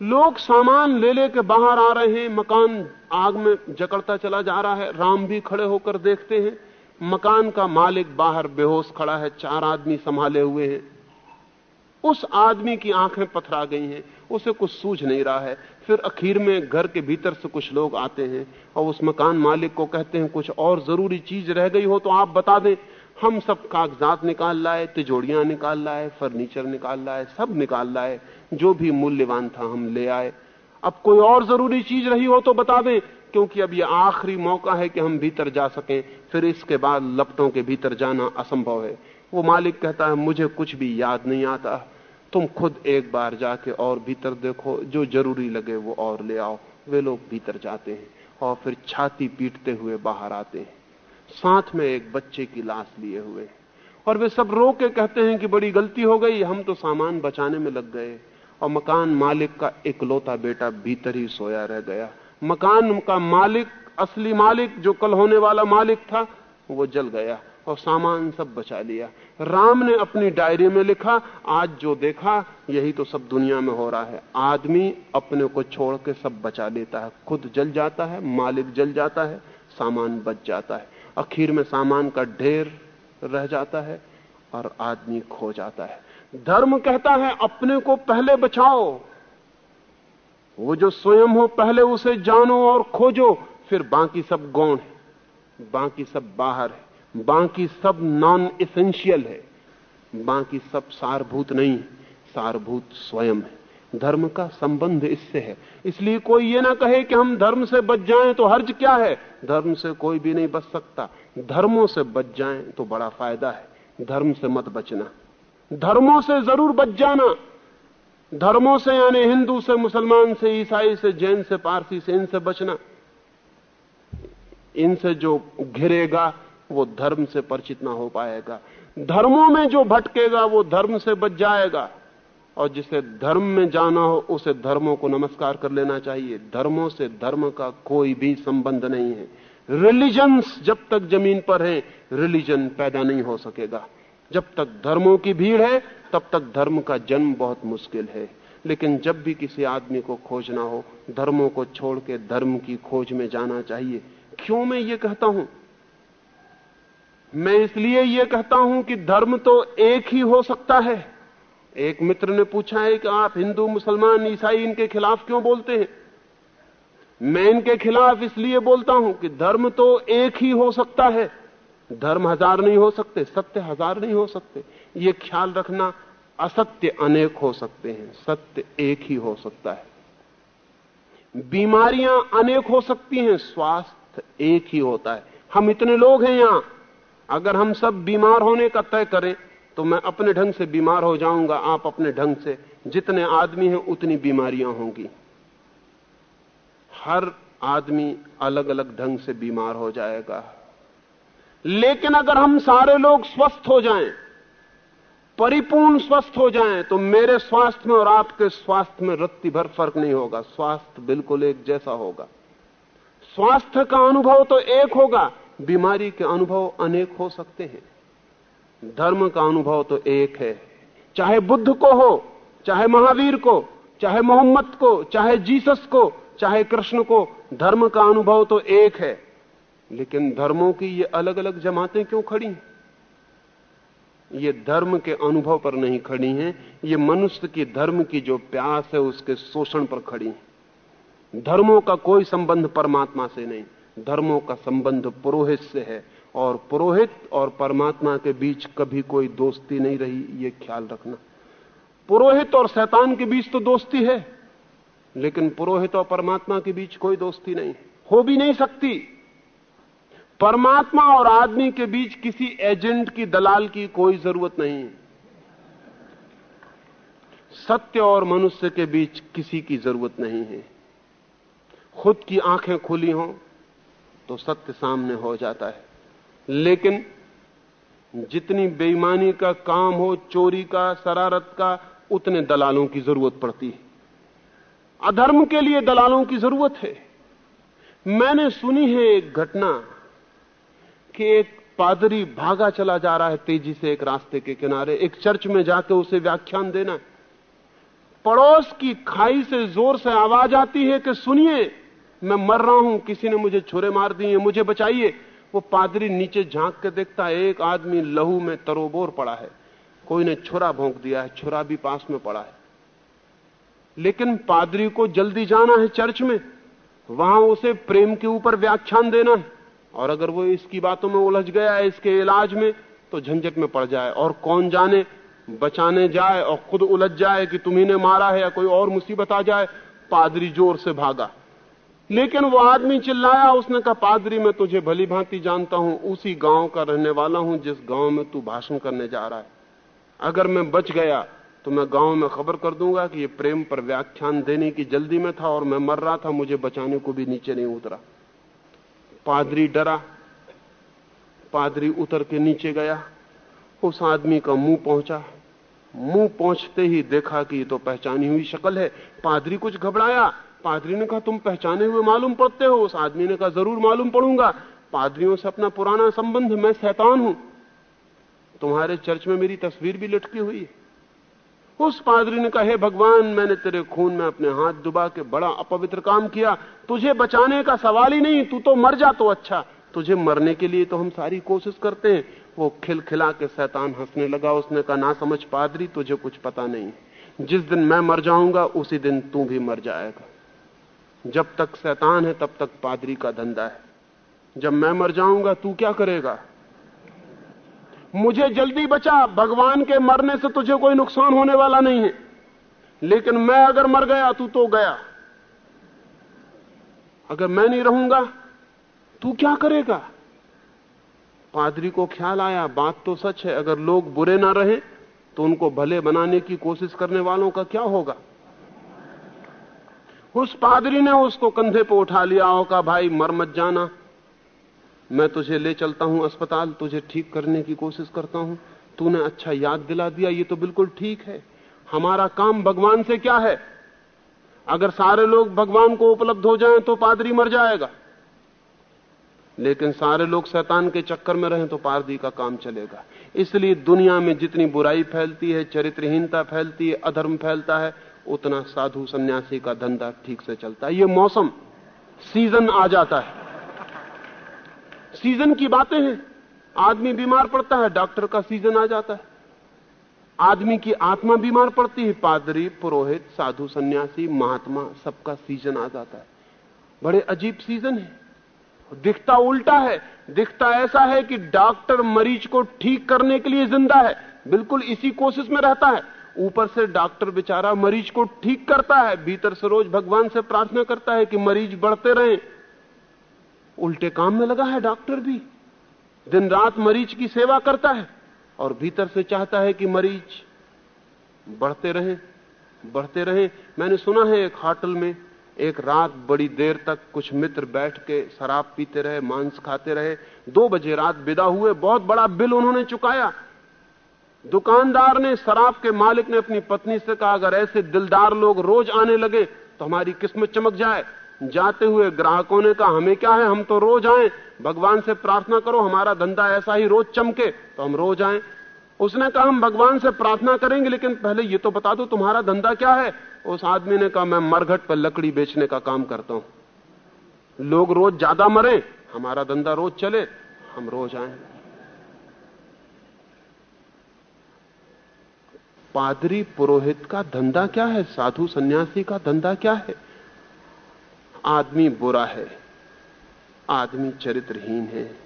लोग सामान ले लेके बाहर आ रहे हैं। मकान आग में जकड़ता चला जा रहा है। राम भी खड़े होकर देखते हैं। मकान का मालिक बाहर बेहोश खड़ा है। चार आदमी संभाले हुए हैं। उस आदमी की आँखें पथरा गई हैं, उसे कुछ सूझ नहीं रहा है। फिर आखिर में घर के भीतर से कुछ लोग आते हैं और उस मकान मालिक को कहते हैं, कुछ और ज़रूरी चीज़ रह गई हो तो आप बता दें। हम सब कागजात निकाल लाए तिजोड़ियाँ निकाल लाए, फर्नीचर निकाल लाए, सब निकाल लाए, जो भी मूल्यवान था हम ले आए। अब कोई और ज़रूरी चीज़ रही हो तो बता दें, क्योंकि अब यह आखिरी मौका है कि हम भीतर जा सकें। फिर इसके बाद लपटों के भीतर जाना असंभव है। वो मालिक कहता है, मुझे कुछ भी याद नहीं आता। तुम खुद एक बार जाके और भीतर देखो, जो ज़रूरी लगे वो और ले आओ। वे लोग भीतर जाते हैं और फिर छाती पीटते हुए बाहर आते हैं। साथ में एक बच्चे की लाश लिए हुए। और वे सब रो के कहते हैं कि बड़ी गलती हो गई, हम तो सामान बचाने में लग गए। और मकान मालिक का इकलौता बेटा भीतर ही सोया रह गया। मकान का मालिक, असली मालिक, जो कल होने वाला मालिक था, वो जल गया। और सामान सब बचा लिया। राम ने अपनी डायरी में लिखा, आज जो देखा, यही तो सब दुनिया में हो रहा है। आदमी अपने को छोड़ के सब बचा लेता है। खुद जल जाता है, मालिक जल जाता है, सामान बच जाता है। आखिर में सामान का ढेर रह जाता है और आदमी खो जाता है। धर्म कहता है, अपने को पहले बचाओ। वो जो स्वयं हो, पहले उसे जानो और खोजो, फिर बाकी सब गौण है, बाकी सब बाहर है। बाकी सब नॉन इसेंशियल है। बाकी सब सारभूत नहीं है। सारभूत स्वयं है। धर्म का संबंध इससे है। इसलिए कोई ये ना कहे कि हम धर्म से बच जाएँ तो हर्ज क्या है? धर्म से कोई भी नहीं बच सकता। धर्मों से बच जाएँ तो बड़ा फ़ायदा है। धर्म से मत बचना। धर्मों से ज़रूर बच जाना। धर्मों से यानी हिंदू से, मुसलमान से, ईसाई से, जैन से, पारसी से, इनसे बचना। इनसे जो घिरेगा वो धर्म से परिचित ना हो पाएगा। धर्मों में जो भटकेगा, वो धर्म से बच जाएगा। और जिसे धर्म में जाना हो, उसे धर्मों को नमस्कार कर लेना चाहिए। धर्मों से धर्म का कोई भी संबंध नहीं है। रिलीजन्स जब तक ज़मीन पर है रिलीजन पैदा नहीं हो सकेगा। जब तक धर्मों की भीड़ है, तब तक धर्म का जन्म बहुत मुश्किल है। लेकिन जब भी किसी आदमी को खोजना हो, धर्मों को छोड़ के धर्म की खोज में जाना चाहिए। क्यों मैं ये कहता हूँ? मैं इसलिए यह कहता हूँ कि धर्म तो एक ही हो सकता है। एक मित्र ने पूछा है कि आप हिंदू, मुसलमान, ईसाई, इनके खिलाफ क्यों बोलते हैं? मैं इनके खिलाफ इसलिए बोलता हूँ कि धर्म तो एक ही हो सकता है। धर्म हज़ार नहीं हो सकते, सत्य हज़ार नहीं हो सकते। ये ख्याल रखना असत्य अनेक हो सकते हैं, सत्य एक ही हो सकता है। बीमारियाँ अनेक हो सकती हैं, स्वास्थ्य एक ही होता है। हम इतने लोग हैं यहाँ अगर हम सब बीमार होने का तय करें तो मैं अपने ढंग से बीमार हो जाऊँगा आप अपने ढंग से। जितने आदमी हैं उतनी बीमारियाँ होंगी। हर आदमी अलग अलग ढंग से बीमार हो जाएगा। लेकिन अगर हम सारे लोग स्वस्थ हो जाएँ, परिपूर्ण स्वस्थ हो जाएँ, तो मेरे स्वास्थ्य में और आपके स्वास्थ्य में रत्ती भर फ़र्क नहीं होगा। स्वास्थ्य बिल्कुल एक जैसा होगा। स्वास्थ्य का अनुभव तो एक होगा बीमारी के अनुभव अनेक हो सकते हैं। धर्म का अनुभव तो एक है। चाहे बुद्ध को हो, चाहे महावीर को, चाहे मोहम्मद को, चाहे जीसस को, चाहे कृष्ण को, धर्म का अनुभव तो एक है। लेकिन धर्मों की ये अलग अलग जमातें क्यों खड़ी हैं? ये धर्म के अनुभव पर नहीं खड़ी हैं, ये मनुष्य की धर्म की जो प्यास है उसके शोषण पर खड़ी हैं। धर्मों का कोई संबंध परमात्मा से नहीं। धर्मों का संबंध पुरोहित से है और पुरोहित और परमात्मा के बीच कभी कोई दोस्ती नहीं रही, ये ख्याल रखना। पुरोहित और शैतान के बीच तो दोस्ती है, लेकिन पुरोहित और परमात्मा के बीच कोई दोस्ती नहीं, हो भी नहीं सकती। परमात्मा और आदमी के बीच किसी एजेंट की दलाल की कोई ज़रूरत नहीं। सत्य और मनुष्य के बीच किसी की ज़रूरत नहीं है। खुद की आँखें खुली हों तो सत्य सामने हो जाता है। लेकिन जितनी बेईमानी का काम हो, चोरी का, शरारत का, उतने दलालों की ज़रूरत पड़ती है। अधर्म के लिए दलालों की ज़रूरत है। मैंने सुनी है एक घटना कि एक पादरी भागा चला जा रहा है तेज़ी से एक रास्ते के किनारे। एक चर्च में जाके उसे व्याख्यान देना पड़ोस की खाई से ज़ोर से आवाज़ आती है कि सुनिए मैं मर रहा हूँ, किसी ने मुझे छुरे मार दिए मुझे बचाइए। वो पादरी नीचे झाँक के देखता है, एक आदमी लहू में तरोबोर पड़ा है। कोई ने छुरा भोंक दिया है, छुरा भी पास में पड़ा है। लेकिन पादरी को जल्दी जाना है चर्च में। वहाँ उसे प्रेम के ऊपर व्याख्यान देना है। और अगर वो इसकी बातों में उलझ गया है, इसके इलाज में तो झंझट में पड़ जाए। और कौन जाने, बचाने जाए और खुद उलझ जाए कि तुम्ही मारा है या कोई और मुसीबत आ जाए, पादरी ज़ोर से भागा। लेकिन वो आदमी चिल्लाया, उसने कहा, पादरी, मैं तुझे भली भांति जानता हूँ, उसी गाँव का रहने वाला हूँ, जिस गाँव में तू भाषण करने जा रहा है। अगर मैं बच गया तो मैं गाँव में खबर कर दूँगा कि ये प्रेम पर व्याख्यान देने की जल्दी में था और मैं मर रहा था, मुझे बचाने को भी नीचे नहीं उतरा। पादरी डरा, पादरी उतर के नीचे गया, उस आदमी का मुँह पहुँचा। मुँह पहुँचते ही देखा कि ये तो पहचानी हुई शक्ल है। पादरी कुछ घबराया पादरी ने कहा, तुम पहचाने हुए मालूम पड़ते हो, उस आदमी ने कहा, ज़रूर मालूम पड़ूँगा। पादरियों से अपना पुराना संबंध, मैं शैतान हूँ। तुम्हारे चर्च में मेरी तस्वीर भी लटकी हुई है। उस पादरी ने कहा, हे भगवान, मैंने तेरे खून में अपने हाथ डुबा के बड़ा अपवित्र काम किया। तुझे बचाने का सवाल ही नहीं, तू तो मर जा तो अच्छा। तुझे मरने के लिए तो हम सारी कोशिश करते हैं। वो खिलखिला के शैतान हंसने लगा। उसने कहा, ना समझ पादरी, तुझे कुछ पता नहीं। जिस दिन मैं मर जाऊँगा, उसी दिन तू भी मर जाएगा। जब तक शैतान है, तब तक पादरी का धंधा है। जब मैं मर जाऊँगा, तू क्या करेगा? मुझे जल्दी बचा। भगवान के मरने से तुझे कोई नुकसान होने वाला नहीं है। लेकिन मैं अगर मर गया, तू तो गया। अगर मैं नहीं रहूँगा, तू क्या करेगा? पादरी को ख्याल आया, बात तो सच है, अगर लोग बुरे ना रहे तो उनको भले बनाने की कोशिश करने वालों का क्या होगा? उस पादरी ने उसको कंधे पर उठा लिया और कहा, भाई, मर मत जाना। मैं तुझे ले चलता हूँ अस्पताल, तुझे ठीक करने की कोशिश करता हूँ। तूने अच्छा याद दिला दिया, ये तो बिल्कुल ठीक है। हमारा काम भगवान से क्या है? अगर सारे लोग भगवान को उपलब्ध हो जाएँ तो पादरी मर जाएगा। लेकिन सारे लोग शैतान के चक्कर में रहें तो पादरी का काम चलेगा। इसलिए दुनिया में जितनी बुराई फैलती है, चरित्रहीनता फैलती है, अधर्म फैलता है उतना साधु सन्यासी का धंधा ठीक से चलता है। ये मौसम सीज़न आ जाता है। सीज़न की बातें हैं। आदमी बीमार पड़ता है, डॉक्टर का सीज़न आ जाता है। आदमी की आत्मा बीमार पड़ती है, पादरी, पुरोहित, साधु, सन्यासी, महात्मा, सबका सीज़न आ जाता है। बड़े अजीब सीज़न है। दिखता उल्टा है। दिखता ऐसा है कि डॉक्टर मरीज़ को ठीक करने के लिए ज़िंदा है। बिल्कुल इसी कोशिश में रहता है। ऊपर से डॉक्टर बेचारा मरीज़ को ठीक करता है, भीतर से रोज भगवान से प्रार्थना करता है कि मरीज़ बढ़ते रहें। उल्टे काम में लगा है डॉक्टर भी। दिन रात मरीज़ की सेवा करता है और भीतर से चाहता है कि मरीज़ बढ़ते रहें बढ़ते रहें। मैंने सुना है एक होटल में एक रात बड़ी देर तक कुछ मित्र बैठ के शराब पीते रहे, मांस खाते रहे। दो बजे रात विदा हुए, बहुत बड़ा बिल उन्होंने चुकाया। दुकानदार ने, शराब के मालिक ने अपनी पत्नी से कहा, अगर ऐसे दिलदार लोग रोज आने लगे तो हमारी किस्मत चमक जाए। जाते हुए ग्राहकों ने कहा, हमें क्या है? हम तो रोज आए। भगवान से प्रार्थना करो, हमारा धंधा ऐसा ही रोज चमके तो हम रोज आए। उसने कहा, हम भगवान से प्रार्थना करेंगे, लेकिन पहले ये तो बता दो, तुम्हारा धंधा क्या है? उस आदमी ने कहा, मैं मरघट पर लकड़ी बेचने का काम करता हूँ। लोग रोज ज़्यादा मरे, हमारा धंधा रोज चले, हम रोज आए। पादरी पुरोहित का धंधा क्या है? साधु सन्यासी का धंधा क्या है? आदमी बुरा है, आदमी चरित्रहीन है,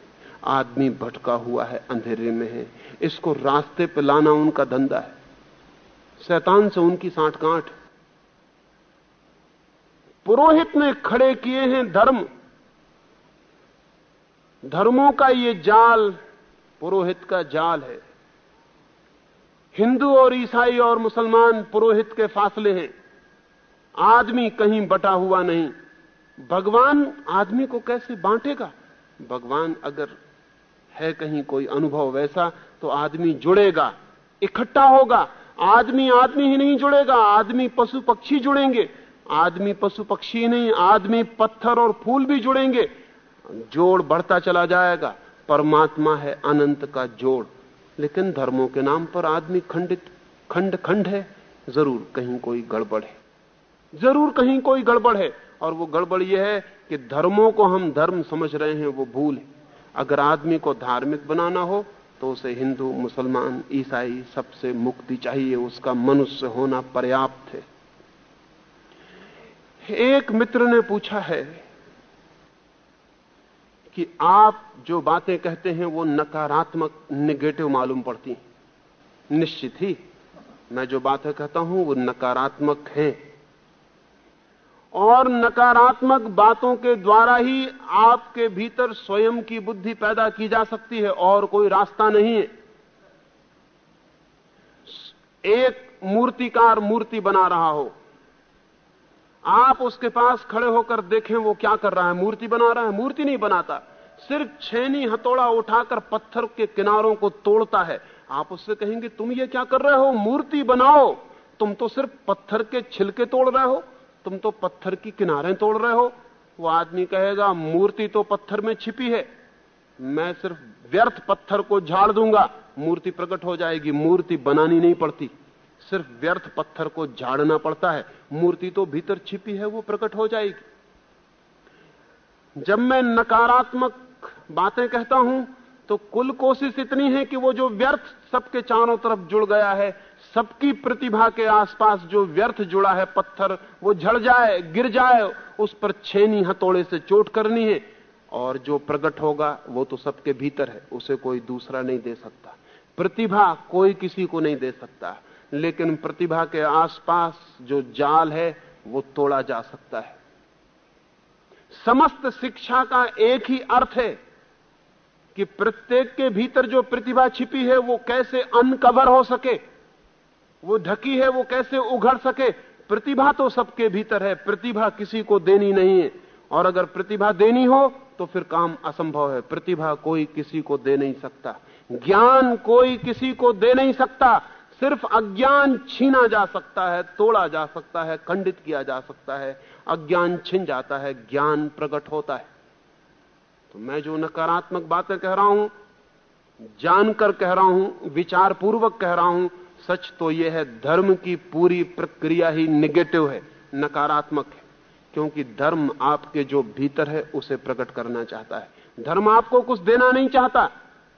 आदमी भटका हुआ है, अंधेरे में है। इसको रास्ते पे लाना उनका धंधा है। शैतान से उनकी साठ गांठ पुरोहित ने खड़े किए हैं धर्म। धर्मों का ये जाल, पुरोहित का जाल है। हिंदू और ईसाई और मुसलमान पुरोहित के फासले हैं। आदमी कहीं बटा हुआ नहीं। भगवान आदमी को कैसे बांटेगा? भगवान अगर है कहीं कोई अनुभव वैसा तो आदमी जुड़ेगा, इकट्ठा होगा। आदमी आदमी ही नहीं जुड़ेगा, आदमी पशु पक्षी जुड़ेंगे। आदमी पशु पक्षी नहीं, आदमी पत्थर और फूल भी जुड़ेंगे। जोड़ बढ़ता चला जाएगा। परमात्मा है अनंत का जोड़। लेकिन धर्मों के नाम पर आदमी खंडित, खंड खंड है। ज़रूर कहीं कोई गड़बड़ है। ज़रूर कहीं कोई गड़बड़ है। और वो गड़बड़ यह है कि धर्मों को हम धर्म समझ रहे हैं, वो भूल है। अगर आदमी को धार्मिक बनाना हो तो उसे हिंदू, मुसलमान, ईसाई सबसे मुक्ति चाहिए। उसका मनुष्य होना पर्याप्त है। एक मित्र ने पूछा है कि आप जो बातें कहते हैं वो नकारात्मक निगेटिव मालूम पड़ती हैं। निश्चित ही, मैं जो बातें कहता हूँ वो नकारात्मक हैं। और नकारात्मक बातों के द्वारा ही आपके भीतर स्वयं की बुद्धि पैदा की जा सकती है, और कोई रास्ता नहीं है। एक मूर्तिकार मूर्ति बना रहा हो आप उसके पास खड़े होकर देखें वो क्या कर रहा है। मूर्ति बना रहा है, मूर्ति नहीं बनाता। सिर्फ़ छेनी हथौड़ा उठाकर पत्थर के किनारों को तोड़ता है। आप उससे कहेंगे, तुम ये क्या कर रहे हो? मूर्ति बनाओ। तुम तो सिर्फ़ पत्थर के छिलके तोड़ रहे हो। तुम तो पत्थर की किनारे तोड़ रहे हो। वो आदमी कहेगा, मूर्ति तो पत्थर में छिपी है। मैं सिर्फ़ व्यर्थ पत्थर को झाड़ दूँगा। मूर्ति प्रकट हो जाएगी। मूर्ति बनानी नहीं पड़ती। सिर्फ़ व्यर्थ पत्थर को झाड़ना पड़ता है। मूर्ति तो भीतर छिपी है, वो प्रकट हो जाएगी। जब मैं नकारात्मक बातें कहता हूँ तो कुल कोशिश इतनी है कि वो जो व्यर्थ सबके चारों तरफ़ जुड़ गया है, सबकी प्रतिभा के आसपास जो व्यर्थ जुड़ा है पत्थर, वो झड़ जाए, गिर जाए, उस पर छेनी हथौड़े से चोट करनी है। और जो प्रकट होगा, वो तो सबके भीतर है, उसे कोई दूसरा नहीं दे सकता। प्रतिभा कोई किसी को नहीं दे सकता। लेकिन प्रतिभा के आसपास जो जाल है, वो तोड़ा जा सकता है। समस्त शिक्षा का एक ही अर्थ है कि प्रत्येक के भीतर जो प्रतिभा छिपी है, वो कैसे अनकवर हो सके? वो ढकी है, वो कैसे उघड़ सके? प्रतिभा तो सबके भीतर है, प्रतिभा किसी को देनी नहीं है। और अगर प्रतिभा देनी हो तो फिर काम असंभव है। प्रतिभा कोई किसी को दे नहीं सकता। ज्ञान कोई किसी को दे नहीं सकता। सिर्फ़ अज्ञान छीना जा सकता है, तोड़ा जा सकता है, खंडित किया जा सकता है। अज्ञान छिन जाता है, ज्ञान प्रकट होता है। तो मैं जो नकारात्मक बातें कह रहा हूँ, जानकर कह रहा हूँ विचार पूर्वक कह रहा हूँ, सच तो यह है, धर्म की पूरी प्रक्रिया ही निगेटिव है, नकारात्मक है। क्योंकि धर्म आपके जो भीतर है, उसे प्रकट करना चाहता है। धर्म आपको कुछ देना नहीं चाहता।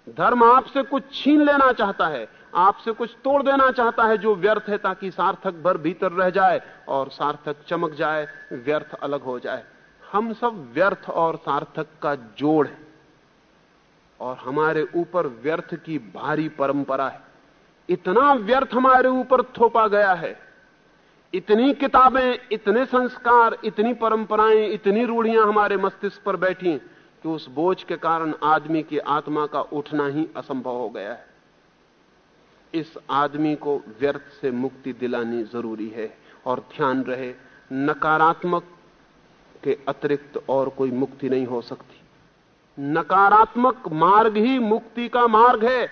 धर्म आपसे कुछ छीन लेना चाहता है, आपसे कुछ तोड़ देना चाहता है जो व्यर्थ है ताकि सार्थक भर भीतर रह जाए और सार्थक चमक जाए, व्यर्थ अलग हो जाए। हम सब व्यर्थ और सार्थक का जोड़ है और हमारे ऊपर व्यर्थ की भारी परंपरा है। इतना व्यर्थ हमारे ऊपर थोपा गया है। इतनी किताबें, इतने संस्कार, इतनी परंपराएँ, इतनी रूढ़ियाँ हमारे मस्तिष्क पर बैठी कि उस बोझ के कारण आदमी की आत्मा का उठना ही असंभव हो गया है। इस आदमी को व्यर्थ से मुक्ति दिलानी ज़रूरी है और ध्यान रहे, नकारात्मक के अतिरिक्त और कोई मुक्ति नहीं हो सकती। नकारात्मक मार्ग ही मुक्ति का मार्ग है।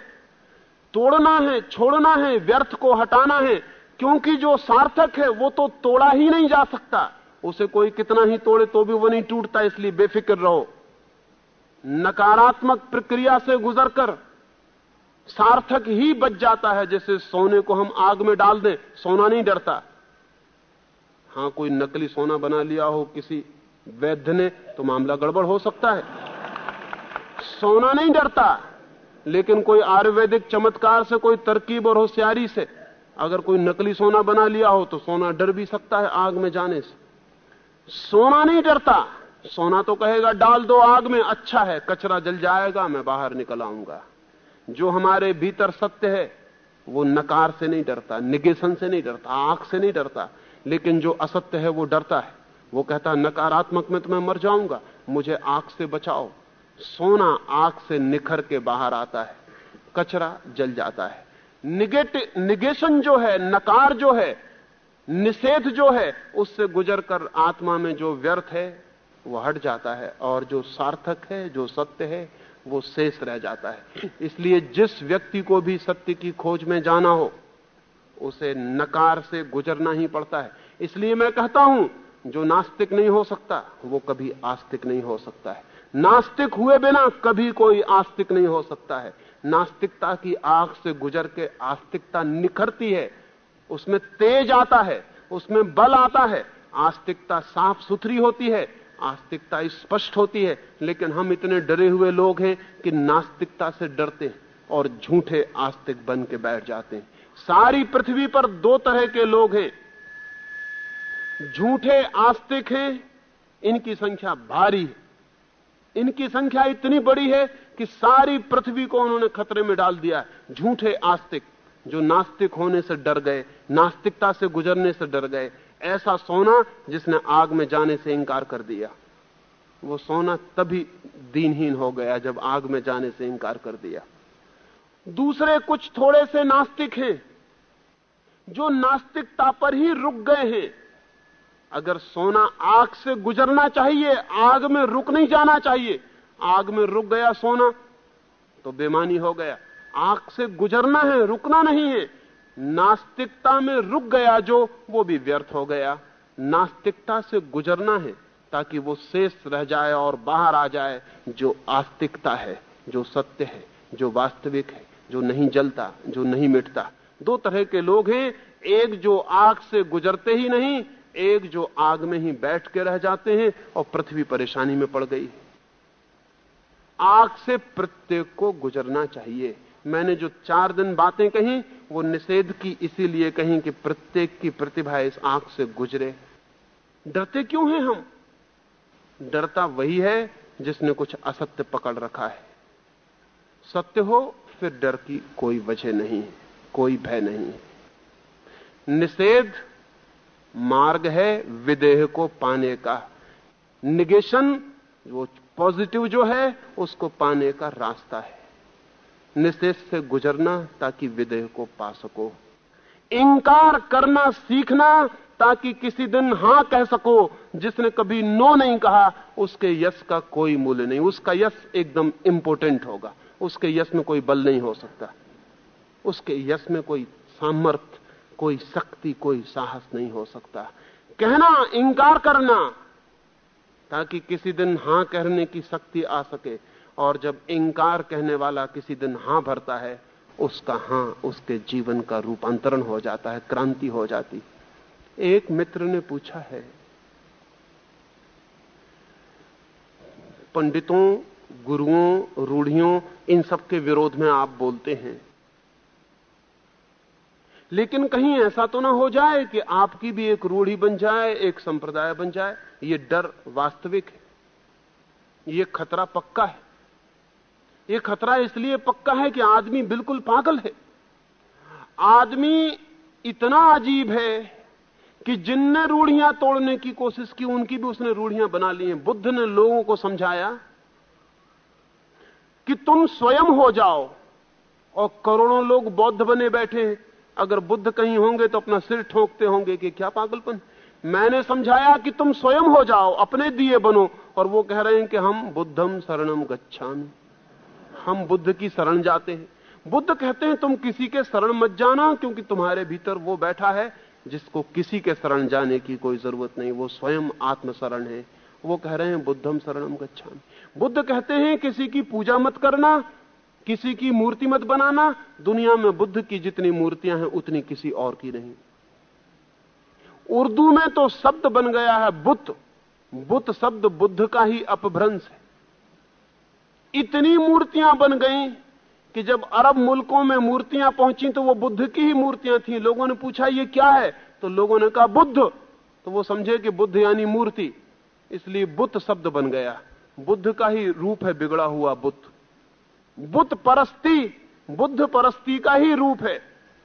तोड़ना है, छोड़ना है, व्यर्थ को हटाना है, क्योंकि जो सार्थक है, वो तो तोड़ा ही नहीं जा सकता। उसे कोई कितना ही तोड़े तो भी वो नहीं टूटता, इसलिए बेफिक्र रहो। नकारात्मक प्रक्रिया से गुजरकर सार्थक ही बच जाता है, जैसे सोने को हम आग में डाल दें, सोना नहीं डरता। हाँ, कोई नकली सोना बना लिया हो किसी वैद्य ने तो मामला गड़बड़ हो सकता है। सोना नहीं डरता, लेकिन कोई आयुर्वेदिक चमत्कार से, कोई तरकीब और होशियारी से अगर कोई नकली सोना बना लिया हो तो सोना डर भी सकता है आग में जाने से। सोना नहीं डरता सोना तो कहेगा, डाल दो आग में अच्छा है, कचरा जल जाएगा, मैं बाहर निकल आऊँगा। जो हमारे भीतर सत्य है, वो नकार से नहीं डरता, निगेशन से नहीं डरता, आँख से नहीं डरता, लेकिन जो असत्य है, वो डरता है। वो कहता, नकारात्मक में तो मैं मर जाऊँगा, मुझे आँख से बचाओ। सोना आँख से निखर के बाहर आता है, कचरा जल जाता है। निगेटिव निगेशन जो है, नकार जो है, निषेध जो है, उससे गुजरकर आत्मा में जो व्यर्थ है वो हट जाता है और जो सार्थक है, जो सत्य है, वो शेष रह जाता है। इसलिए जिस व्यक्ति को भी सत्य की खोज में जाना हो, उसे नकार से गुजरना ही पड़ता है। इसलिए मैं कहता हूँ, जो नास्तिक नहीं हो सकता, वो कभी आस्तिक नहीं हो सकता है। नास्तिक हुए बिना कभी कोई आस्तिक नहीं हो सकता है। नास्तिकता की आग से गुजर के आस्तिकता निखरती है। उसमें तेज आता है, उसमें बल आता है। आस्तिकता साफ़ सुथरी होती है आस्तिकता स्पष्ट होती है, लेकिन हम इतने डरे हुए लोग हैं कि नास्तिकता से डरते हैं और झूठे आस्तिक बन के बैठ जाते हैं। सारी पृथ्वी पर दो तरह के लोग हैं। झूठे आस्तिक हैं, इनकी संख्या भारी है। इनकी संख्या इतनी बड़ी है कि सारी पृथ्वी को उन्होंने खतरे में डाल दिया झूठे आस्तिक जो नास्तिक होने से डर गए, नास्तिकता से गुजरने से डर गए ऐसा सोना जिसने आग में जाने से इंकार कर दिया। वो सोना तभी दीनहीन हो गया जब आग में जाने से इंकार कर दिया। दूसरे कुछ थोड़े से नास्तिक हैं, जो नास्तिकता पर ही रुक गए हैं। अगर सोना आग से गुजरना चाहिए, आग में रुक नहीं जाना चाहिए, आग में रुक गया सोना तो बेमानी हो गया। आग से गुजरना है, रुकना नहीं है नास्तिकता में रुक गया जो, वो भी व्यर्थ हो गया। नास्तिकता से गुजरना है, ताकि वो शेष रह जाए और बाहर आ जाए, जो आस्तिकता है, जो सत्य है, जो वास्तविक है, जो नहीं जलता, जो नहीं मिटता। दो तरह के लोग हैं, एक जो आग से गुजरते ही नहीं, एक जो आग में ही बैठ के रह जाते हैं और पृथ्वी परेशानी में पड़ गई आग से प्रत्येक को गुजरना चाहिए। मैंने जो चार दिन बातें कही, वो निषेध की इसीलिए कही कि प्रत्येक की प्रतिभा इस आँख से गुजरे। डरते क्यों हैं हम? डरता वही है जिसने कुछ असत्य पकड़ रखा है। सत्य हो, फिर डर की कोई वजह नहीं है, कोई भय नहीं है। निषेध मार्ग है विदेह को पाने का। निगेशन, वो पॉजिटिव जो है, उसको पाने का रास्ता है। निषेध से गुजरना ताकि विदेह को पा सको। इंकार करना सीखना ताकि किसी दिन हाँ कह सको, जिसने कभी नो नहीं कहा, उसके यश का कोई मूल्य नहीं। उसका यश एकदम इंपोर्टेंट होगा। उसके यश में कोई बल नहीं हो सकता। उसके यश में कोई सामर्थ्य कोई शक्ति, कोई साहस नहीं हो सकता। कहना इंकार करना, ताकि किसी दिन हाँ कहने की शक्ति आ सके। और जब इंकार कहने वाला किसी दिन हाँ भरता है, उसका हाँ उसके जीवन का रूपांतरण हो जाता है, क्रांति हो जाती। एक मित्र ने पूछा है, पंडितों, गुरुओं, रूढ़ियों, इन सब के विरोध में आप बोलते हैं। लेकिन कहीं ऐसा तो ना हो जाए कि आपकी भी एक रूढ़ी बन जाए, एक संप्रदाय बन जाए। ये डर वास्तविक है। ये खतरा पक्का है। ये खतरा इसलिए पक्का है कि आदमी बिल्कुल पागल है। आदमी इतना अजीब है कि जिनने रूढ़ियाँ तोड़ने की कोशिश की, उनकी भी उसने रूढ़ियाँ बना ली हैं। बुद्ध ने लोगों को समझाया कि तुम स्वयं हो जाओ और करोड़ों लोग बौद्ध बने बैठे हैं। अगर बुद्ध कहीं होंगे तो अपना सिर ठोकते होंगे कि क्या पागलपन। मैंने समझाया कि तुम स्वयं हो जाओ, अपने दिए बनो और वो कह रहे हैं कि हम बुद्धम शरणम गच्छामि। हम बुद्ध की शरण जाते हैं। बुद्ध कहते हैं, तुम किसी के शरण मत जाना, क्योंकि तुम्हारे भीतर वो बैठा है, जिसको किसी के शरण जाने की कोई ज़रूरत नहीं। वो स्वयं आत्मशरण है। वो कह रहे हैं, बुद्धम शरणम गच्छामि। बुद्ध कहते हैं, किसी की पूजा मत करना, किसी की मूर्ति मत बनाना। दुनिया में बुद्ध की जितनी मूर्तियाँ हैं, उतनी किसी और की नहीं। उर्दू में तो शब्द बन गया है बुद्ध बुद्ध शब्द बुद्ध का ही अपभ्रंश है। इतनी मूर्तियाँ बन गई कि जब अरब मुल्कों में मूर्तियाँ पहुँची तो वो बुद्ध की ही मूर्तियाँ थी। लोगों ने पूछा, ये क्या है? तो लोगों ने कहा, बुद्ध. तो वो समझे कि बुद्ध यानी मूर्ति। इसलिए बुद्ध शब्द बन गया। बुद्ध का ही रूप है, बिगड़ा हुआ बुद्ध बुद्ध परस्ती बुद्ध परस्ती का ही रूप है।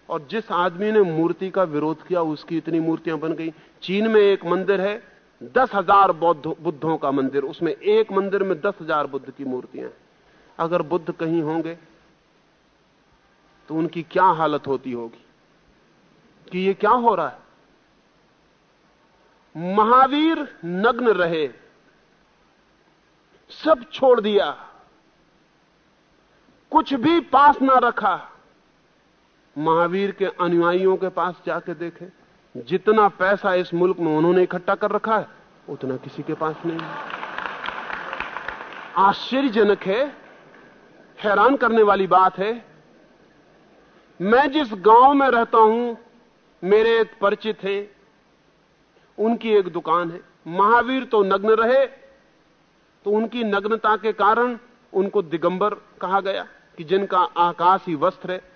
और जिस आदमी ने मूर्ति का विरोध किया, उसकी इतनी मूर्तियाँ बन गई। चीन में एक मंदिर है दस हज़ार बौद्ध, बुद्धों का मंदिर, उसमें एक मंदिर में दस हज़ार बुद्ध की मूर्तियाँ अगर बुद्ध कहीं होंगे तो उनकी क्या हालत होती होगी? कि ये क्या हो रहा है? महावीर नग्न रहे, सब छोड़ दिया, कुछ भी पास ना रखा। महावीर के अनुयायियों के पास जाके देखे। जितना पैसा इस मुल्क में उन्होंने इकट्ठा कर रखा है, उतना किसी के पास नहीं। है आश्चर्यजनक है, हैरान करने वाली बात है, मैं जिस गाँव में रहता हूँ, मेरे एक परिचित हैं, उनकी एक दुकान है। महावीर तो नग्न रहे तो उनकी नग्नता के कारण उनको दिगंबर कहा गया कि जिनका आकाश ही वस्त्र है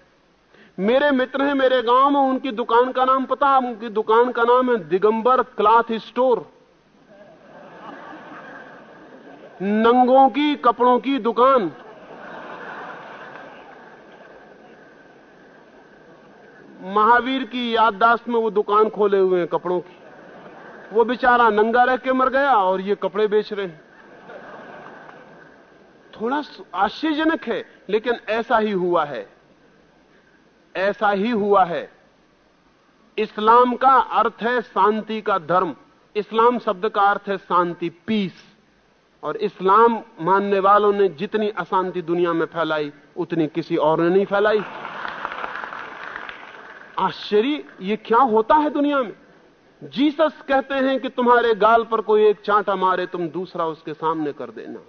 मेरे मित्र हैं, मेरे गाँव में उनकी दुकान का नाम पता उनकी दुकान का नाम है दिगंबर क्लॉथ स्टोर। नंगों की, कपड़ों की दुकान। महावीर की याददाश्त में वो दुकान खोले हुए हैं कपड़ों की। वो बेचारा नंगा रह के मर गया और ये कपड़े बेच रहे हैं। थोड़ा आश्चर्यजनक है, लेकिन ऐसा ही हुआ है। ऐसा ही हुआ है। इस्लाम का अर्थ है शांति का धर्म। इस्लाम शब्द का अर्थ है शांति पीस और इस्लाम मानने वालों ने जितनी अशांति दुनिया में फैलाई, उतनी किसी और ने नहीं फैलाई। आश्चर्य, ये क्या होता है दुनिया में? जीसस कहते हैं कि तुम्हारे गाल पर कोई एक चांटा मारे, तुम दूसरा उसके सामने कर देना।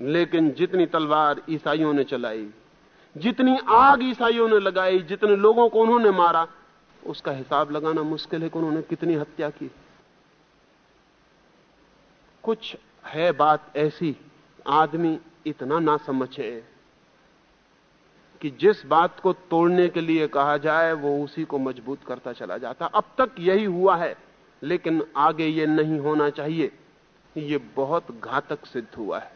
लेकिन जितनी तलवार ईसाइयों ने चलाई जितनी आग ईसाइयों ने लगाई, जितने लोगों को उन्होंने मारा, उसका हिसाब लगाना मुश्किल है कि उन्होंने कितनी हत्या की। कुछ है बात ऐसी, आदमी इतना ना समझे कि जिस बात को तोड़ने के लिए कहा जाए, वो उसी को मज़बूत करता चला जाता। अब तक यही हुआ है, लेकिन आगे ये नहीं होना चाहिए। ये बहुत घातक सिद्ध हुआ है।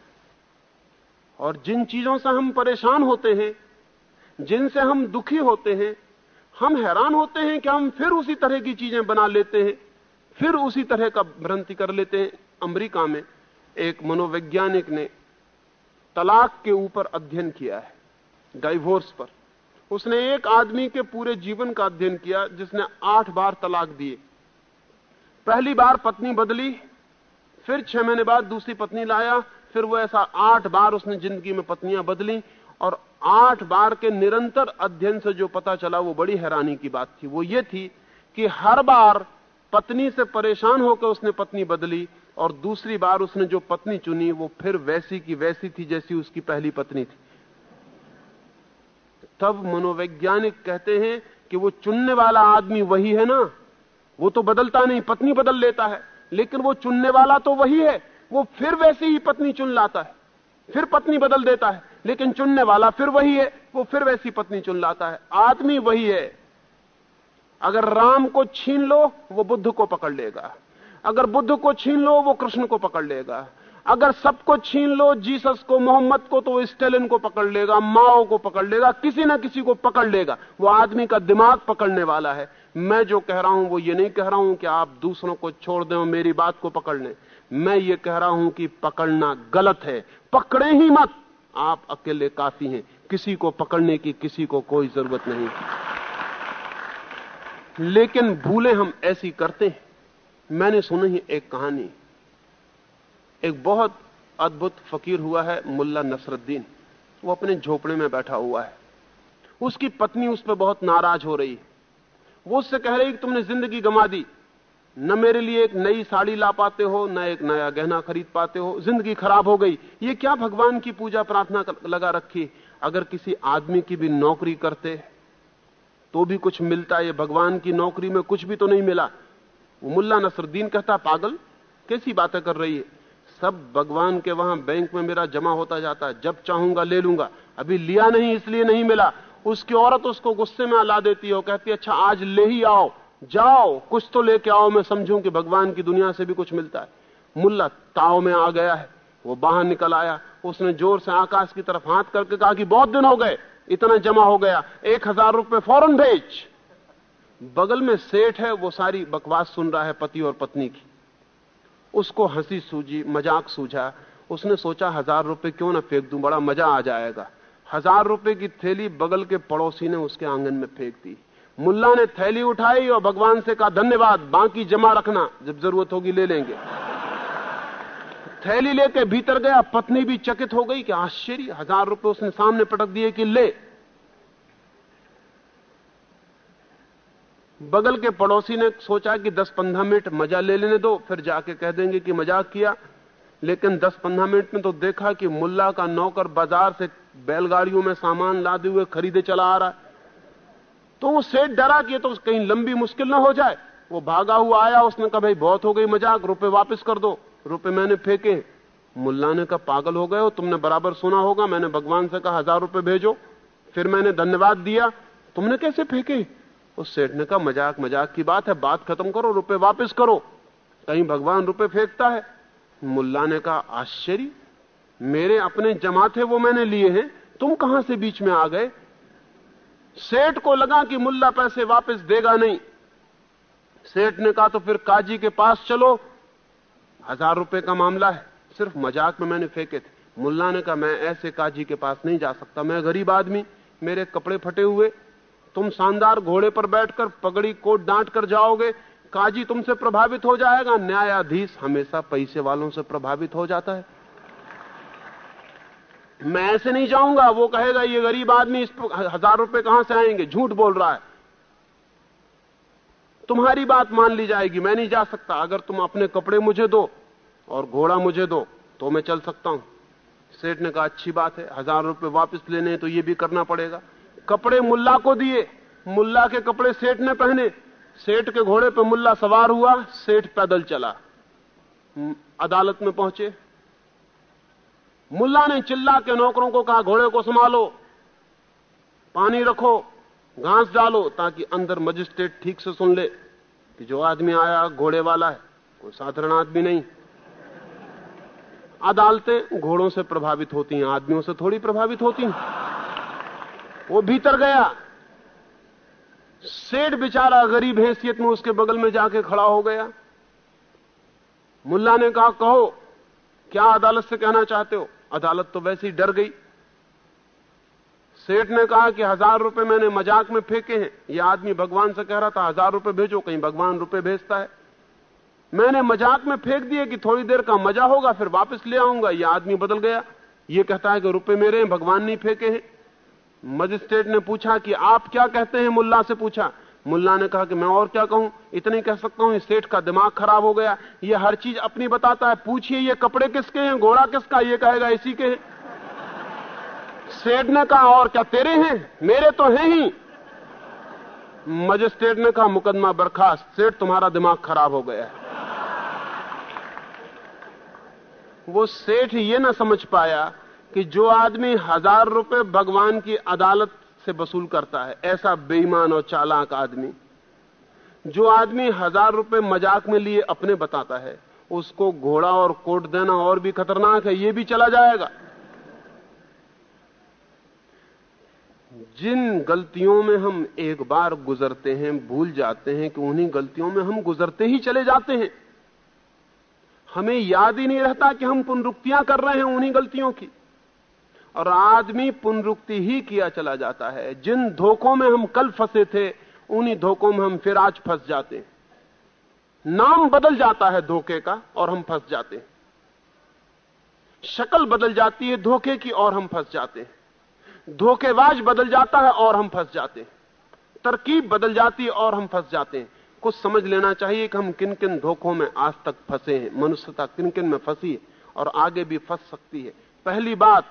और जिन चीज़ों से हम परेशान होते हैं जिनसे हम दुखी होते हैं, हम हैरान होते हैं कि हम फिर उसी तरह की चीज़ें बना लेते हैं, फिर उसी तरह का भ्रांति कर लेते हैं। अमेरिका में एक मनोवैज्ञानिक ने तलाक के ऊपर अध्ययन किया है, डाइवोर्स पर। उसने एक आदमी के पूरे जीवन का अध्ययन किया, जिसने आठ बार तलाक दिए। पहली बार पत्नी बदली, फिर छह महीने बाद दूसरी पत्नी लाया, फिर वो ऐसा आठ बार उसने ज़िंदगी में पत्नियाँ बदली और आठ बार के निरंतर अध्ययन से जो पता चला, वो बड़ी हैरानी की बात थी। वो ये थी कि हर बार पत्नी से परेशान होकर उसने पत्नी बदली और दूसरी बार उसने जो पत्नी चुनी, वो फिर वैसी की वैसी थी जैसी उसकी पहली पत्नी थी। तब मनोवैज्ञानिक कहते हैं कि वो चुनने वाला आदमी वही है ना? वो तो बदलता नहीं, पत्नी बदल लेता है। लेकिन वो चुनने वाला तो वही है। वो फिर वैसी ही पत्नी चुन लाता है। फिर पत्नी बदल देता है। लेकिन चुनने वाला फिर वही है, वो फिर वैसी पत्नी चुन लाता है। आदमी वही है। अगर राम को छीन लो, वो बुद्ध को पकड़ लेगा। अगर बुद्ध को छीन लो, वो कृष्ण को पकड़ लेगा। अगर सबको छीन लो, जीसस को, मोहम्मद को तो वो स्टेलिन को पकड़ लेगा, माओ को पकड़ लेगा, किसी ना किसी को पकड़ लेगा। वो आदमी का दिमाग पकड़ने वाला है। मैं जो कह रहा हूँ, वो ये नहीं कह रहा हूँ कि आप दूसरों को छोड़ दें मेरी बात को पकड़ लें। मैं ये कह रहा हूँ कि पकड़ना गलत है। पकड़े ही मत। आप अकेले काफ़ी हैं। किसी को पकड़ने की किसी को कोई ज़रूरत नहीं। लेकिन भूले हम ऐसी करते हैं। मैंने सुनी ही एक कहानी। एक बहुत अद्भुत फकीर हुआ है, मुल्ला नसरुद्दीन। वो अपने झोपड़े में बैठा हुआ है। उसकी पत्नी उस पर बहुत नाराज़ हो रही है। वो उससे कह रही कि तुमने ज़िंदगी गंवा दी। न मेरे लिए एक नई साड़ी ला पाते हो, न एक नया गहना खरीद पाते हो। ज़िंदगी खराब हो गई। ये क्या भगवान की पूजा प्रार्थना लगा रखी? अगर किसी आदमी की भी नौकरी करते तो भी कुछ मिलता। ये भगवान की नौकरी में कुछ भी तो नहीं मिला। वो मुल्ला नसरुद्दीन कहता, पागल, कैसी बातें कर रही है? सब भगवान के वहाँ बैंक में मेरा जमा होता जाता है। जब चाहूँगा ले लूँगा। अभी लिया नहीं, इसलिए नहीं मिला। उसकी औरत उसको गुस्से में ला देती है। कहती अच्छा आज ले ही आओ। जाओ, कुछ तो लेके आओ, मैं समझूं कि भगवान की दुनिया से भी कुछ मिलता है। मुल्ला ताव में आ गया है, वो बाहर निकल आया। उसने ज़ोर से आकाश की तरफ़ हाथ करके कहा कि बहुत दिन हो गए, इतना जमा हो गया, एक हज़ार रुपए फ़ौरन भेज। बगल में सेठ है, वो सारी बकवास सुन रहा है पति और पत्नी की। उसको हँसी सूझी, मज़ाक सूझा। उसने सोचा, हज़ार रुपए क्यों ना फेंक दूँ, बड़ा मज़ा आ जाएगा। हज़ार रुपए की थैली बगल के पड़ोसी ने उसके आँगन में फेंक दी। मुल्ला ने थैली उठाई और भगवान से कहा, धन्यवाद, बाकी जमा रखना, जब ज़रूरत होगी ले लेंगे. थैली लेके भीतर गया, पत्नी भी चकित हो गई कि आश्चर्य, हज़ार रुपए उसने सामने पटक दिए कि ले। बगल के पड़ोसी ने सोचा कि 10-15 मिनट मज़ा ले लेने दो, फिर जाके कह देंगे कि मज़ाक किया। लेकिन 10-15 मिनट में तो देखा कि मुल्ला का नौकर बाज़ार से बैलगाड़ियों में सामान लादे हुए खरीदे चला आ रहा है। तो वो सेठ डरा कि तो कहीं लंबी मुश्किल ना हो जाए। वो भागा हुआ आया, उसने कहा, भाई, बहुत हो गई मज़ाक, रुपए वापस कर दो। रुपए मैंने फेंके मुल्ला ने कहा, पागल हो गए हो, तुमने बराबर सुना होगा, मैंने भगवान से कहा, हज़ार रुपए भेजो। फिर मैंने धन्यवाद दिया। तुमने कैसे फेंके? उस सेठ ने कहा, मज़ाक मज़ाक की बात है, बात खत्म करो, रुपए वापस करो। कहीं भगवान रुपए फेंकता है। मुल्ला ने कहा, आश्चर्य! मेरे अपने जमा थे, वो मैंने लिए हैं। तुम कहाँ से बीच में आ गए? सेठ को लगा कि मुल्ला पैसे वापस देगा नहीं। सेठ ने कहा तो फिर काजी के पास चलो। हज़ार रुपए का मामला है। सिर्फ़ मज़ाक में मैंने फेंके थे। मुल्ला ने कहा, मैं ऐसे काजी के पास नहीं जा सकता। मैं गरीब आदमी। मेरे कपड़े फटे हुए। तुम शानदार घोड़े पर बैठकर पगड़ी कोट डांट कर जाओगे। काजी तुमसे प्रभावित हो जाएगा। न्यायाधीश हमेशा पैसे वालों से प्रभावित हो जाता है। मैं ऐसे नहीं जाऊँगा, वो कहेगा, ये गरीब आदमी इस हज़ार रुपए कहाँ से आएँगे? झूठ बोल रहा है। तुम्हारी बात मान ली जाएगी, मैं नहीं जा सकता। अगर तुम अपने कपड़े मुझे दो और घोड़ा मुझे दो तो मैं चल सकता हूँ। सेठ ने कहा, अच्छी बात है, हज़ार रुपए वापस लेने तो ये भी करना पड़ेगा। कपड़े मुल्ला को दिए। मुल्ला के कपड़े सेठ ने पहने। सेठ के घोड़े पर मुल्ला सवार हुआ। सेठ पैदल चला। अदालत में पहुँचे। मुल्ला ने चिल्ला के नौकरों को कहा, घोड़े को संभालो, पानी रखो, घास डालो, ताकि अंदर मजिस्ट्रेट ठीक से सुन ले कि जो आदमी आया घोड़े वाला है, कोई साधारण आदमी नहीं। अदालतें घोड़ों से प्रभावित होती हैं, आदमियों से थोड़ी प्रभावित होती हैं। वो भीतर गया। सेठ बेचारा गरीब हैसियत में उसके बगल में जाके खड़ा हो गया। मुल्ला ने कहा, कहो, क्या अदालत से कहना चाहते हो? अदालत तो वैसे ही डर गई। सेठ ने कहा कि हज़ार रुपए मैंने मज़ाक में फेंके हैं। यह आदमी भगवान से कह रहा था, हज़ार रुपए भेजो, कहीं भगवान रुपए भेजता है। मैंने मज़ाक में फेंक दिए कि थोड़ी देर का मज़ा होगा, फिर वापस ले आऊँगा। यह आदमी बदल गया। यह कहता है कि रुपए मेरे हैं, भगवान नहीं फेंके हैं। मजिस्ट्रेट ने पूछा कि आप क्या कहते हैं, मुल्ला से पूछा। मुल्ला ने कहा कि मैं और क्या कहूँ? इतने कह सकता हूँ सेठ का दिमाग खराब हो गया। ये हर चीज़ अपनी बताता है। पूछिए, ये कपड़े किसके हैं? घोड़ा किसका? ये कहेगा, इसी के सेठ ने कहा, और क्या तेरे हैं? मेरे तो हैं ही। मजिस्ट्रेट ने कहा, मुकदमा बर्खास्त। सेठ, तुम्हारा दिमाग खराब हो गया है। वो सेठ ये ना समझ पाया कि जो आदमी हज़ार रुपए भगवान की अदालत से वसूल करता है। ऐसा बेईमान और चालाक आदमी। जो आदमी हज़ार रुपए मज़ाक में लिए अपने बताता है, उसको घोड़ा और कोट देना और भी खतरनाक है, ये भी चला जाएगा। जिन गलतियों में हम एक बार गुजरते हैं, भूल जाते हैं कि उन्हीं गलतियों में हम गुजरते ही चले जाते हैं। हमें याद ही नहीं रहता कि हम पुनरुक्तियाँ कर रहे हैं उन्हीं गलतियों की। और आदमी पुनरुक्ति ही किया चला जाता है। जिन धोखों में हम कल फंसे थे, उन्हीं धोखों में हम फिर आज फंस जाते हैं। नाम बदल जाता है धोखे का और हम फंस जाते हैं। शक्ल बदल जाती है धोखे की और हम फंस जाते हैं। धोखेबाज बदल जाता है और हम फंस जाते हैं। तरकीब बदल जाती है और हम फंस जाते हैं। कुछ समझ लेना चाहिए कि हम किन किन धोखों में आज तक फंसे हैं। मनुष्यता किन किन में फंसी है और आगे भी फंस सकती है। पहली बात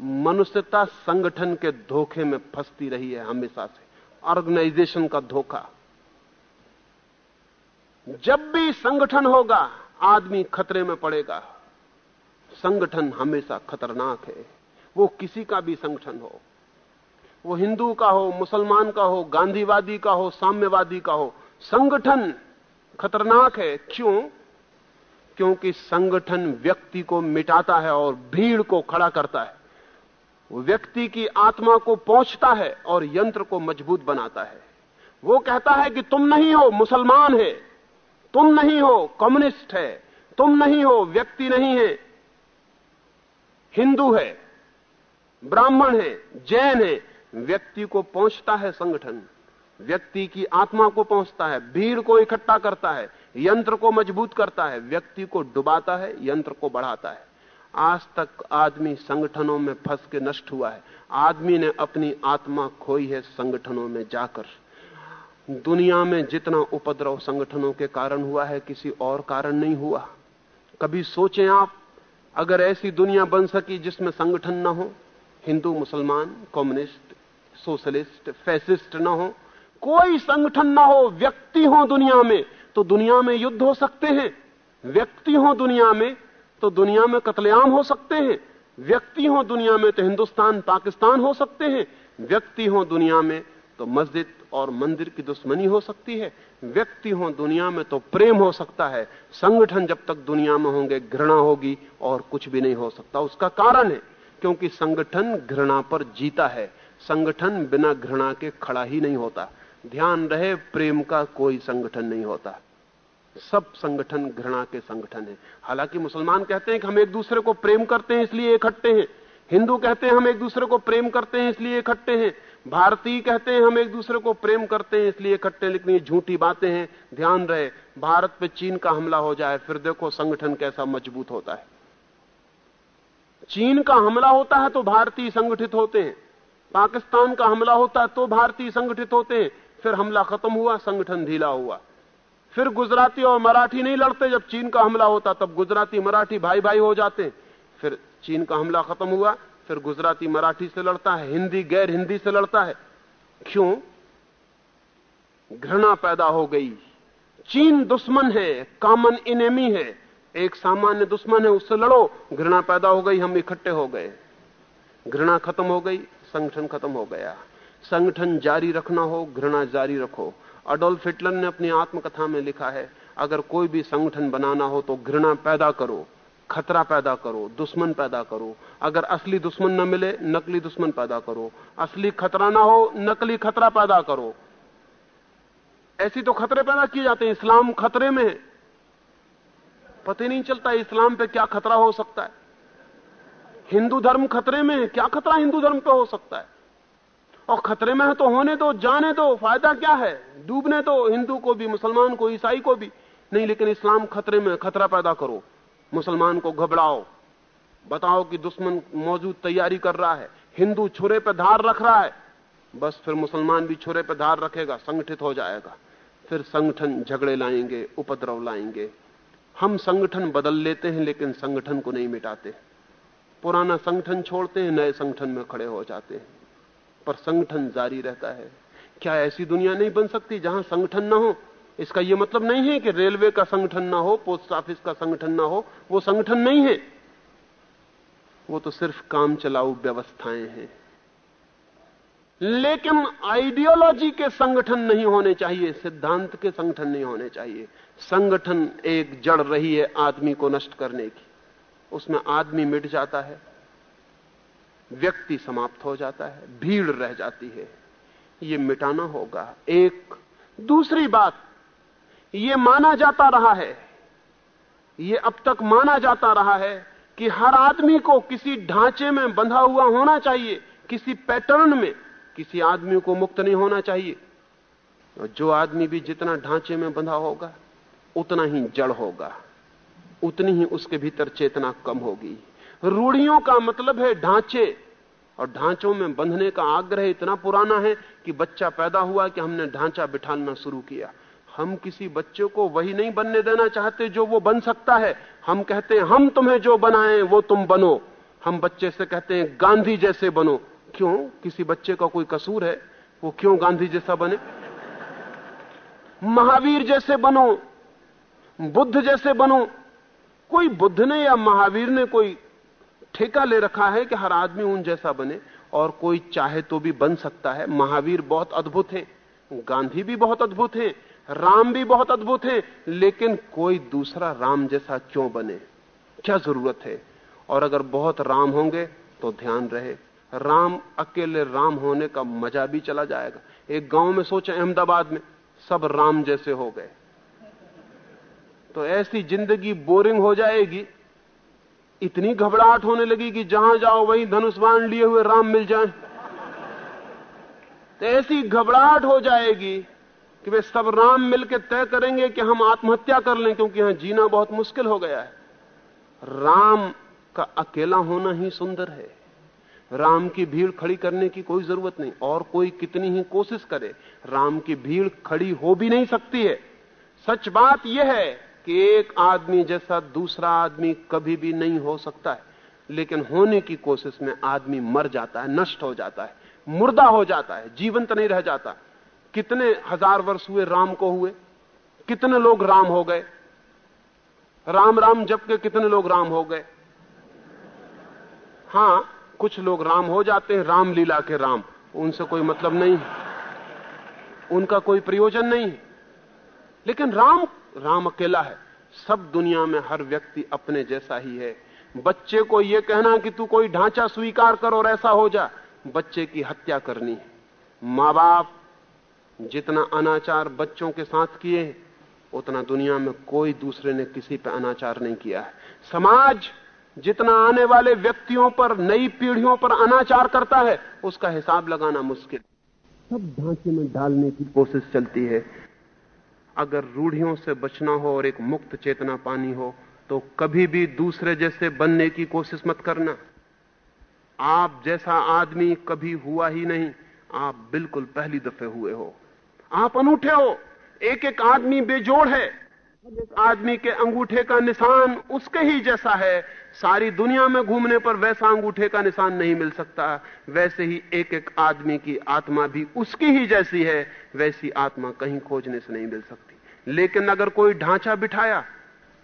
मनुष्यता संगठन के धोखे में फंसती रही है हमेशा से। ऑर्गेनाइजेशन का धोखा। जब भी संगठन होगा, आदमी खतरे में पड़ेगा। संगठन हमेशा खतरनाक है। वो किसी का भी संगठन हो। वो हिंदू का हो, मुसलमान का हो, गांधीवादी का हो, साम्यवादी का हो, संगठन खतरनाक है। क्यों? क्योंकि संगठन व्यक्ति को मिटाता है और भीड़ को खड़ा करता है। व्यक्ति की आत्मा को पहुँचता है और यंत्र को मज़बूत बनाता है। वो कहता है कि तुम नहीं हो, मुसलमान है। तुम नहीं हो, कम्युनिस्ट है। तुम नहीं हो, व्यक्ति नहीं है। हिंदू है, ब्राह्मण है, जैन है। व्यक्ति को पहुँचता है संगठन। व्यक्ति की आत्मा को पहुँचता है, भीड़ को इकट्ठा करता है, यंत्र को मज़बूत करता है। व्यक्ति को डुबाता है, यंत्र को बढ़ाता है। आज तक आदमी संगठनों में फंस के नष्ट हुआ है। आदमी ने अपनी आत्मा खोई है संगठनों में जाकर। दुनिया में जितना उपद्रव संगठनों के कारण हुआ है, किसी और कारण नहीं हुआ। कभी सोचें आप, अगर ऐसी दुनिया बन सकी जिसमें संगठन ना हो, हिंदू, मुसलमान, कम्युनिस्ट, सोशलिस्ट, फैसिस्ट ना हो, कोई संगठन ना हो, व्यक्ति हो दुनिया में तो दुनिया में युद्ध हो सकते हैं। व्यक्ति हो दुनिया में तो दुनिया में कतलेआम हो सकते हैं। व्यक्ति हो दुनिया में तो हिंदुस्तान, पाकिस्तान हो सकते हैं। व्यक्ति हो दुनिया में तो मस्जिद और मंदिर की दुश्मनी हो सकती है। व्यक्ति हो दुनिया में तो प्रेम हो सकता है। संगठन जब तक दुनिया में होंगे, घृणा होगी और कुछ भी नहीं हो सकता। उसका कारण है, क्योंकि संगठन घृणा पर जीता है। संगठन बिना घृणा के खड़ा ही नहीं होता। ध्यान रहे, प्रेम का कोई संगठन नहीं होता। सब संगठन घृणा के संगठन है। हालाँकि मुसलमान कहते हैं कि हम एक दूसरे को प्रेम करते हैं, इसलिए इकट्ठे हैं। हिंदू कहते हैं, हम एक दूसरे को प्रेम करते हैं, इसलिए इकट्ठे हैं। भारतीय कहते हैं, हम एक दूसरे को प्रेम करते हैं, इसलिए इकट्ठे लेकिन ये झूठी बातें हैं। ध्यान रहे, भारत पे चीन का हमला हो जाए, फिर देखो संगठन कैसा मज़बूत होता है। चीन का हमला होता है तो भारतीय संगठित होते हैं। पाकिस्तान का हमला होता है तो भारतीय संगठित होते हैं। फिर हमला खत्म हुआ, संगठन ढीला हुआ। फिर गुजराती और मराठी नहीं लड़ते। जब चीन का हमला होता, तब गुजराती मराठी भाई भाई हो जाते। फिर चीन का हमला खत्म हुआ, फिर गुजराती मराठी से लड़ता है, हिंदी गैर हिंदी से लड़ता है। क्यों? घृणा पैदा हो गई। चीन दुश्मन है कॉमन इनेमी है। एक सामान्य दुश्मन है, उससे लड़ो। घृणा पैदा हो गई, हम इकट्ठे हो गए। घृणा खत्म हो गई, संगठन खत्म हो गया। संगठन जारी रखना हो, घृणा जारी रखो। अडोल्फ हिटलर ने अपनी आत्मकथा में लिखा है, अगर कोई भी संगठन बनाना हो तो घृणा पैदा करो, खतरा पैदा करो, दुश्मन पैदा करो। अगर असली दुश्मन न मिले, नकली दुश्मन पैदा करो। असली खतरा ना हो, नकली खतरा पैदा करो। ऐसी तो खतरे पैदा किए जाते हैं, इस्लाम खतरे में है। पता ही नहीं चलता इस्लाम पे क्या खतरा हो सकता है। हिंदू धर्म खतरे में है, क्या खतरा हिंदू धर्म पे हो सकता है? और खतरे में है तो होने दो, जाने दो, फ़ायदा क्या है? डूबने दो, हिंदू को भी, मुसलमान को, ईसाई को भी। नहीं, लेकिन इस्लाम खतरे में खतरा पैदा करो। मुसलमान को घबराओ। बताओ कि दुश्मन मौजूद तैयारी कर रहा है। हिंदू छुरे पर धार रख रहा है। बस फिर मुसलमान भी छुरे पर धार रखेगा, संगठित हो जाएगा। फिर संगठन झगड़े लाएँगे, उपद्रव लाएँगे। हम संगठन बदल लेते हैं, लेकिन संगठन को नहीं मिटाते। पुराना संगठन छोड़ते हैं, नए संगठन में खड़े हो जाते हैं। पर संगठन जारी रहता है। क्या ऐसी दुनिया नहीं बन सकती जहाँ संगठन ना हो? इसका यह मतलब नहीं है कि रेलवे का संगठन ना हो, पोस्ट ऑफ़िस का संगठन ना हो, वो संगठन नहीं है। वो तो सिर्फ़ काम चलाऊ व्यवस्थाएँ हैं। लेकिन आइडियोलॉजी के संगठन नहीं होने चाहिए, सिद्धांत के संगठन नहीं होने चाहिए। संगठन एक जड़ रही है आदमी को नष्ट करने की। उसमें आदमी मिट जाता है। व्यक्ति समाप्त हो जाता है, भीड़ रह जाती है। ये मिटाना होगा। एक, दूसरी बात, ये माना जाता रहा है, ये अब तक माना जाता रहा है कि हर आदमी को किसी ढांचे में बंधा हुआ होना चाहिए, किसी पैटर्न में किसी आदमी को मुक्त नहीं होना चाहिए। और जो आदमी भी जितना ढांचे में बंधा होगा, उतना ही जड़ होगा, उतनी ही उसके भीतर चेतना कम होगी। रूढ़ियों का मतलब है ढांचे। और ढांचों में बंधने का आग्रह इतना पुराना है कि बच्चा पैदा हुआ कि हमने ढांचा बिठाना शुरू किया। हम किसी बच्चे को वही नहीं बनने देना चाहते जो वो बन सकता है। हम कहते हैं, हम तुम्हें जो बनाए वो तुम बनो। हम बच्चे से कहते हैं, गांधी जैसे बनो। क्यों? किसी बच्चे का कोई कसूर है? वो क्यों गांधी जैसा बने? महावीर जैसे बनो, बुद्ध जैसे बनो। कोई बुद्ध ने या महावीर ने कोई ठेका ले रखा है कि हर आदमी उन जैसा बने, और कोई चाहे तो भी बन सकता है। महावीर बहुत अद्भुत है। गांधी भी बहुत अद्भुत है। राम भी बहुत अद्भुत है। लेकिन कोई दूसरा राम जैसा क्यों बने? क्या ज़रूरत है? और अगर बहुत राम होंगे तो ध्यान रहे। राम, अकेले राम होने का मज़ा भी चला जाएगा। एक गाँव में सोचे अहमदाबाद में, सब राम जैसे हो गए। तो ऐसी ज़िंदगी बोरिंग हो जाएगी इतनी घबराहट होने लगी कि जहाँ जाओ वहीं धनुष्वान लिए हुए राम मिल जाए। तो ऐसी घबराहट हो जाएगी कि वे सब राम मिलकर तय करेंगे कि हम आत्महत्या कर लें, क्योंकि यहाँ जीना बहुत मुश्किल हो गया है। राम का अकेला होना ही सुंदर है। राम की भीड़ खड़ी करने की कोई ज़रूरत नहीं, और कोई कितनी ही कोशिश करे, राम की भीड़ खड़ी हो भी नहीं सकती है। सच बात यह है कि एक आदमी जैसा दूसरा आदमी कभी भी नहीं हो सकता है। लेकिन होने की कोशिश में आदमी मर जाता है, नष्ट हो जाता है, मुर्दा हो जाता है, जीवंत नहीं रह जाता। कितने हज़ार वर्ष हुए राम को हुए, कितने लोग राम हो गए? राम राम जब के कितने लोग राम हो गए? हाँ, कुछ लोग राम हो जाते हैं, रामलीला के राम। उनसे कोई मतलब नहीं उनका कोई प्रयोजन नहीं लेकिन राम राम अकेला है। सब दुनिया में हर व्यक्ति अपने जैसा ही है। बच्चे को यह कहना कि तू कोई ढांचा स्वीकार कर और ऐसा हो जा, बच्चे की हत्या करनी है। माँ बाप जितना अनाचार बच्चों के साथ किए हैं, उतना दुनिया में कोई दूसरे ने किसी पर अनाचार नहीं किया है। समाज जितना आने वाले व्यक्तियों पर, नई पीढ़ियों पर अनाचार करता है, उसका हिसाब लगाना मुश्किल। सब ढांचे में डालने की कोशिश चलती है। अगर रूढ़ियों से बचना हो और एक मुक्त चेतना पानी हो तो कभी भी दूसरे जैसे बनने की कोशिश मत करना। आप जैसा आदमी कभी हुआ ही नहीं, आप बिल्कुल पहली दफे हुए हो। आप अनूठे हो एक एक आदमी बेजोड़ है। आदमी के अंगूठे का निशान उसके ही जैसा है। सारी दुनिया में घूमने पर वैसा अंगूठे का निशान नहीं मिल सकता। वैसे ही एक एक आदमी की आत्मा भी उसकी ही जैसी है। वैसी आत्मा कहीं खोजने से नहीं मिल सकती। लेकिन अगर कोई ढांचा बिठाया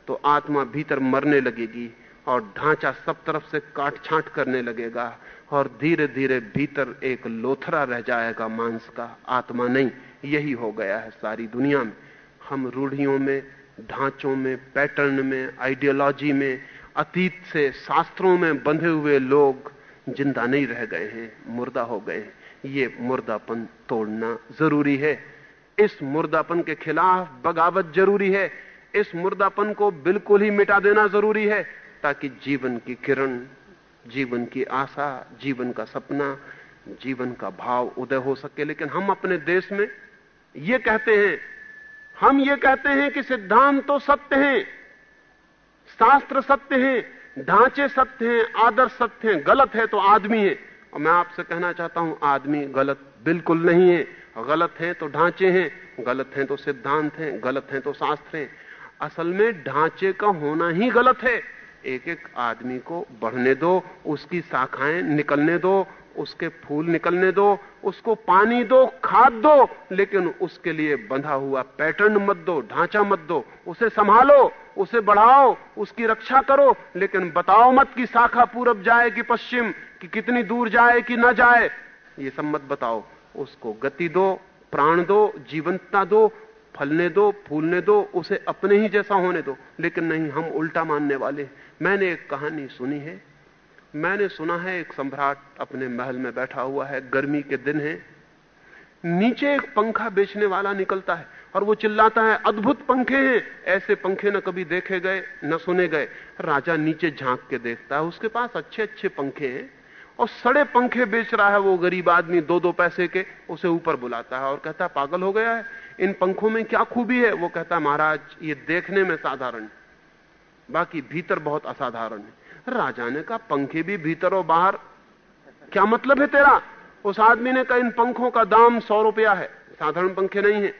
तो आत्मा भीतर मरने लगेगी और ढांचा सब तरफ़ से काट छांट करने लगेगा और धीरे धीरे भीतर एक लोथरा रह जाएगा मांस का। आत्मा नहीं, यही हो गया है सारी दुनिया में। हम रूढ़ियों में, ढांचों में, पैटर्न में, आइडियोलॉजी में, अतीत से शास्त्रों में बंधे हुए लोग ज़िंदा नहीं रह गए हैं, मुर्दा हो गए हैं। ये मुर्दापन तोड़ना ज़रूरी है। इस मुर्दापन के खिलाफ बगावत ज़रूरी है। इस मुर्दापन को बिल्कुल ही मिटा देना ज़रूरी है ताकि जीवन की किरण, जीवन की आशा, जीवन का सपना, जीवन का भाव उदय हो सके। लेकिन हम अपने देश में ये कहते हैं, हम ये कहते हैं कि सिद्धांत तो सत्य हैं, शास्त्र सत्य हैं, ढांचे सत्य हैं, आदर्श सत्य हैं, गलत है तो आदमी है। और मैं आपसे कहना चाहता हूँ, आदमी गलत बिल्कुल नहीं है। गलत है तो ढांचे हैं, गलत हैं तो सिद्धांत हैं, गलत हैं तो शास्त्र हैं। असल में ढांचे का होना ही गलत है। एक एक आदमी को बढ़ने दो, उसकी शाखाएँ निकलने दो उसके फूल निकलने दो, उसको पानी दो, खाद दो, लेकिन उसके लिए बंधा हुआ पैटर्न मत दो, ढांचा मत दो, उसे संभालो, उसे बढ़ाओ, उसकी रक्षा करो, लेकिन बताओ मत कि शाखा पूरब जाए कि पश्चिम, कि कितनी दूर जाए कि ना जाए। ये सब मत बताओ। उसको गति दो, प्राण दो, जीवंतता दो, फलने दो, फूलने दो, उसे अपने ही जैसा होने दो। लेकिन नहीं, हम उल्टा मानने वाले मैंने एक कहानी सुनी है। मैंने सुना है एक सम्राट अपने महल में बैठा हुआ है, गर्मी के दिन है। नीचे एक पंखा बेचने वाला निकलता है और वो चिल्लाता है, अद्भुत पंखे हैं! ऐसे पंखे न कभी देखे गए, न सुने गए। राजा नीचे झाँक के देखता है, उसके पास अच्छे अच्छे पंखे हैं और सड़े पंखे बेच रहा है वो गरीब आदमी दो दो पैसे के। उसे ऊपर बुलाता है और कहता है, पागल हो गया है, इन पंखों में क्या खूबी है? वो कहता है, महाराज, ये देखने में साधारण, बाकी भीतर बहुत असाधारण है। राजा ने कहा, पंखे भी भीतर और बाहर। क्या मतलब है तेरा? उस आदमी ने कहा, इन पंखों का दाम सौ रुपया है। साधारण पंखे नहीं है।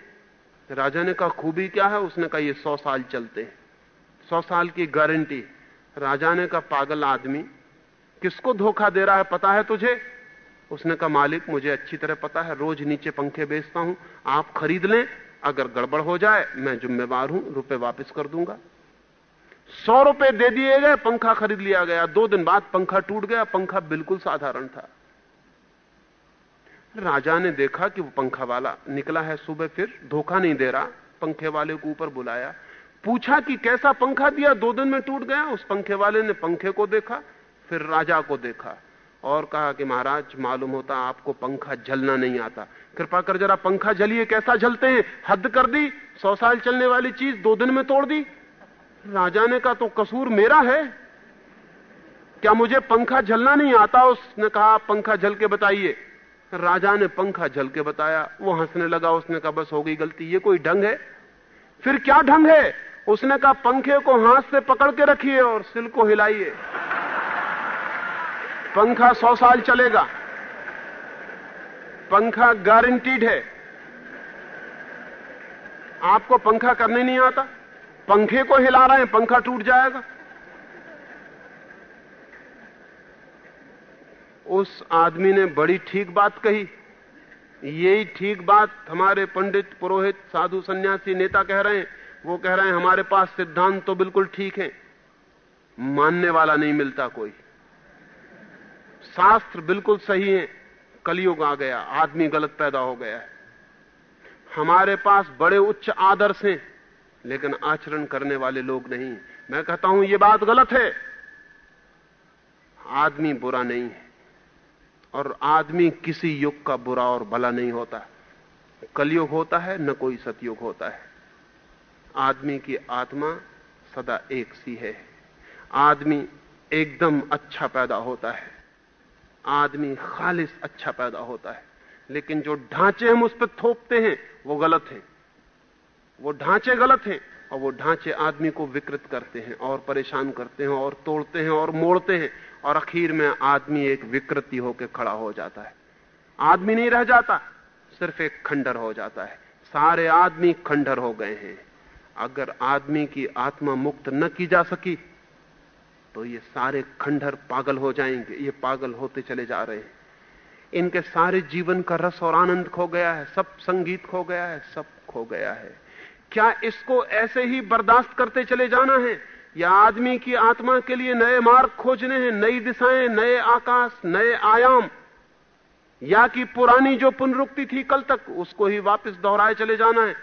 राजा ने कहा, खूबी क्या है? उसने कहा, ये सौ साल चलते हैं। सौ साल की गारंटी। राजा ने कहा, पागल आदमी, किसको धोखा दे रहा है पता है तुझे? उसने कहा, मालिक, मुझे अच्छी तरह पता है, रोज नीचे पंखे बेचता हूँ, आप खरीद लें, अगर गड़बड़ हो जाए, मैं जिम्मेवार हूँ, रुपए वापस कर दूँगा। सौ रुपए दे दिए गए, पंखा खरीद लिया गया। दो दिन बाद पंखा टूट गया, पंखा बिल्कुल साधारण था। राजा ने देखा कि वो पंखा वाला निकला है सुबह फिर, धोखा नहीं दे रहा। पंखे वाले को ऊपर बुलाया। पूछा कि कैसा पंखा दिया? दो दिन में टूट गया। उस पंखे वाले ने पंखे को देखा, फिर राजा को देखा और कहा कि महाराज, मालूम होता आपको पंखा जलना नहीं आता। कृपा कर जरा पंखा जलिए, कैसा जलते हैं? हद कर दी, सौ साल चलने वाली चीज़ दो दिन में तोड़ दी। राजा ने कहा तो कसूर मेरा है? क्या मुझे पंखा झलना नहीं आता? उसने कहा पंखा झल के बताइए. राजा ने पंखा झल के बताया। वो हंसने लगा। उसने कहा, बस हो गई गलती। ये कोई ढंग है? फिर क्या ढंग है? उसने कहा, पंखे को हाथ से पकड़ के रखिए और सिल को हिलाइए। पंखा सौ साल चलेगा। पंखा गारंटीड है। आपको पंखा करने नहीं आता? पंखे को हिला रहे हैं, पंखा टूट जाएगा। उस आदमी ने बड़ी ठीक बात कही। यही ठीक बात हमारे पंडित, पुरोहित, साधु, सन्यासी, नेता कह रहे हैं। वो कह रहे हैं, हमारे पास सिद्धांत तो बिल्कुल ठीक है। मानने वाला नहीं मिलता कोई। शास्त्र बिल्कुल सही है। कलयुग आ गया, आदमी गलत पैदा हो गया है। हमारे पास बड़े उच्च आदर्श हैं। लेकिन आचरण करने वाले लोग नहीं। मैं कहता हूँ यह बात गलत है। आदमी बुरा नहीं है। और आदमी किसी युग का बुरा और भला नहीं होता। कलयुग होता है, न कोई सतयुग होता है। आदमी की आत्मा सदा एक सी है। आदमी एकदम अच्छा पैदा होता है। आदमी खालिश अच्छा पैदा होता है। लेकिन जो ढांचे हम उस पर थोपते हैं, वो गलत है। वो ढांचे गलत हैं और वो ढांचे आदमी को विकृत करते हैं और परेशान करते हैं और तोड़ते हैं और मोड़ते हैं और आखिर में आदमी एक विकृति होकर खड़ा हो जाता है। आदमी नहीं रह जाता, सिर्फ़ एक खंडर हो जाता है। सारे आदमी खंडर हो गए हैं। अगर आदमी की आत्मा मुक्त न की जा सकी तो ये सारे खंडर पागल हो जाएँगे, ये पागल होते चले जा रहे हैं। इनके सारे जीवन का रस और आनंद खो गया है, सब संगीत खो गया है, सब खो गया है। क्या इसको ऐसे ही बर्दाश्त करते चले जाना है? या आदमी की आत्मा के लिए नए मार्ग खोजने हैं, नई दिशाएँ, नए आकाश, नए आयाम? या कि पुरानी जो पुनरुक्ति थी कल तक, उसको ही वापस दोहराए चले जाना है?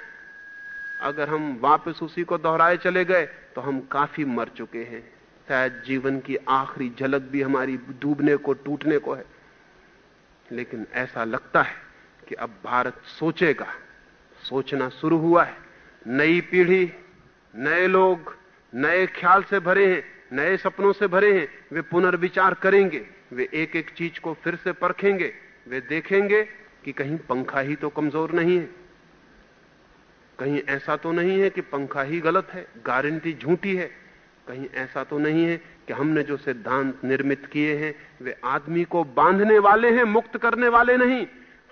अगर हम वापस उसी को दोहराए चले गए तो हम काफ़ी मर चुके हैं। शायद जीवन की आखिरी झलक भी हमारी डूबने को, टूटने को है। लेकिन ऐसा लगता है कि अब भारत सोचेगा, सोचना शुरू हुआ है। नई पीढ़ी, नए लोग, नए ख्याल से भरे हैं, नए सपनों से भरे हैं, वे पुनर्विचार करेंगे, वे एक एक चीज़ को फिर से परखेंगे, वे देखेंगे कि कहीं पंखा ही तो कमज़ोर नहीं है। कहीं ऐसा तो नहीं है कि पंखा ही गलत है, गारंटी झूठी है। कहीं ऐसा तो नहीं है कि हमने जो सिद्धांत निर्मित किए हैं, वे आदमी को बांधने वाले हैं, मुक्त करने वाले नहीं।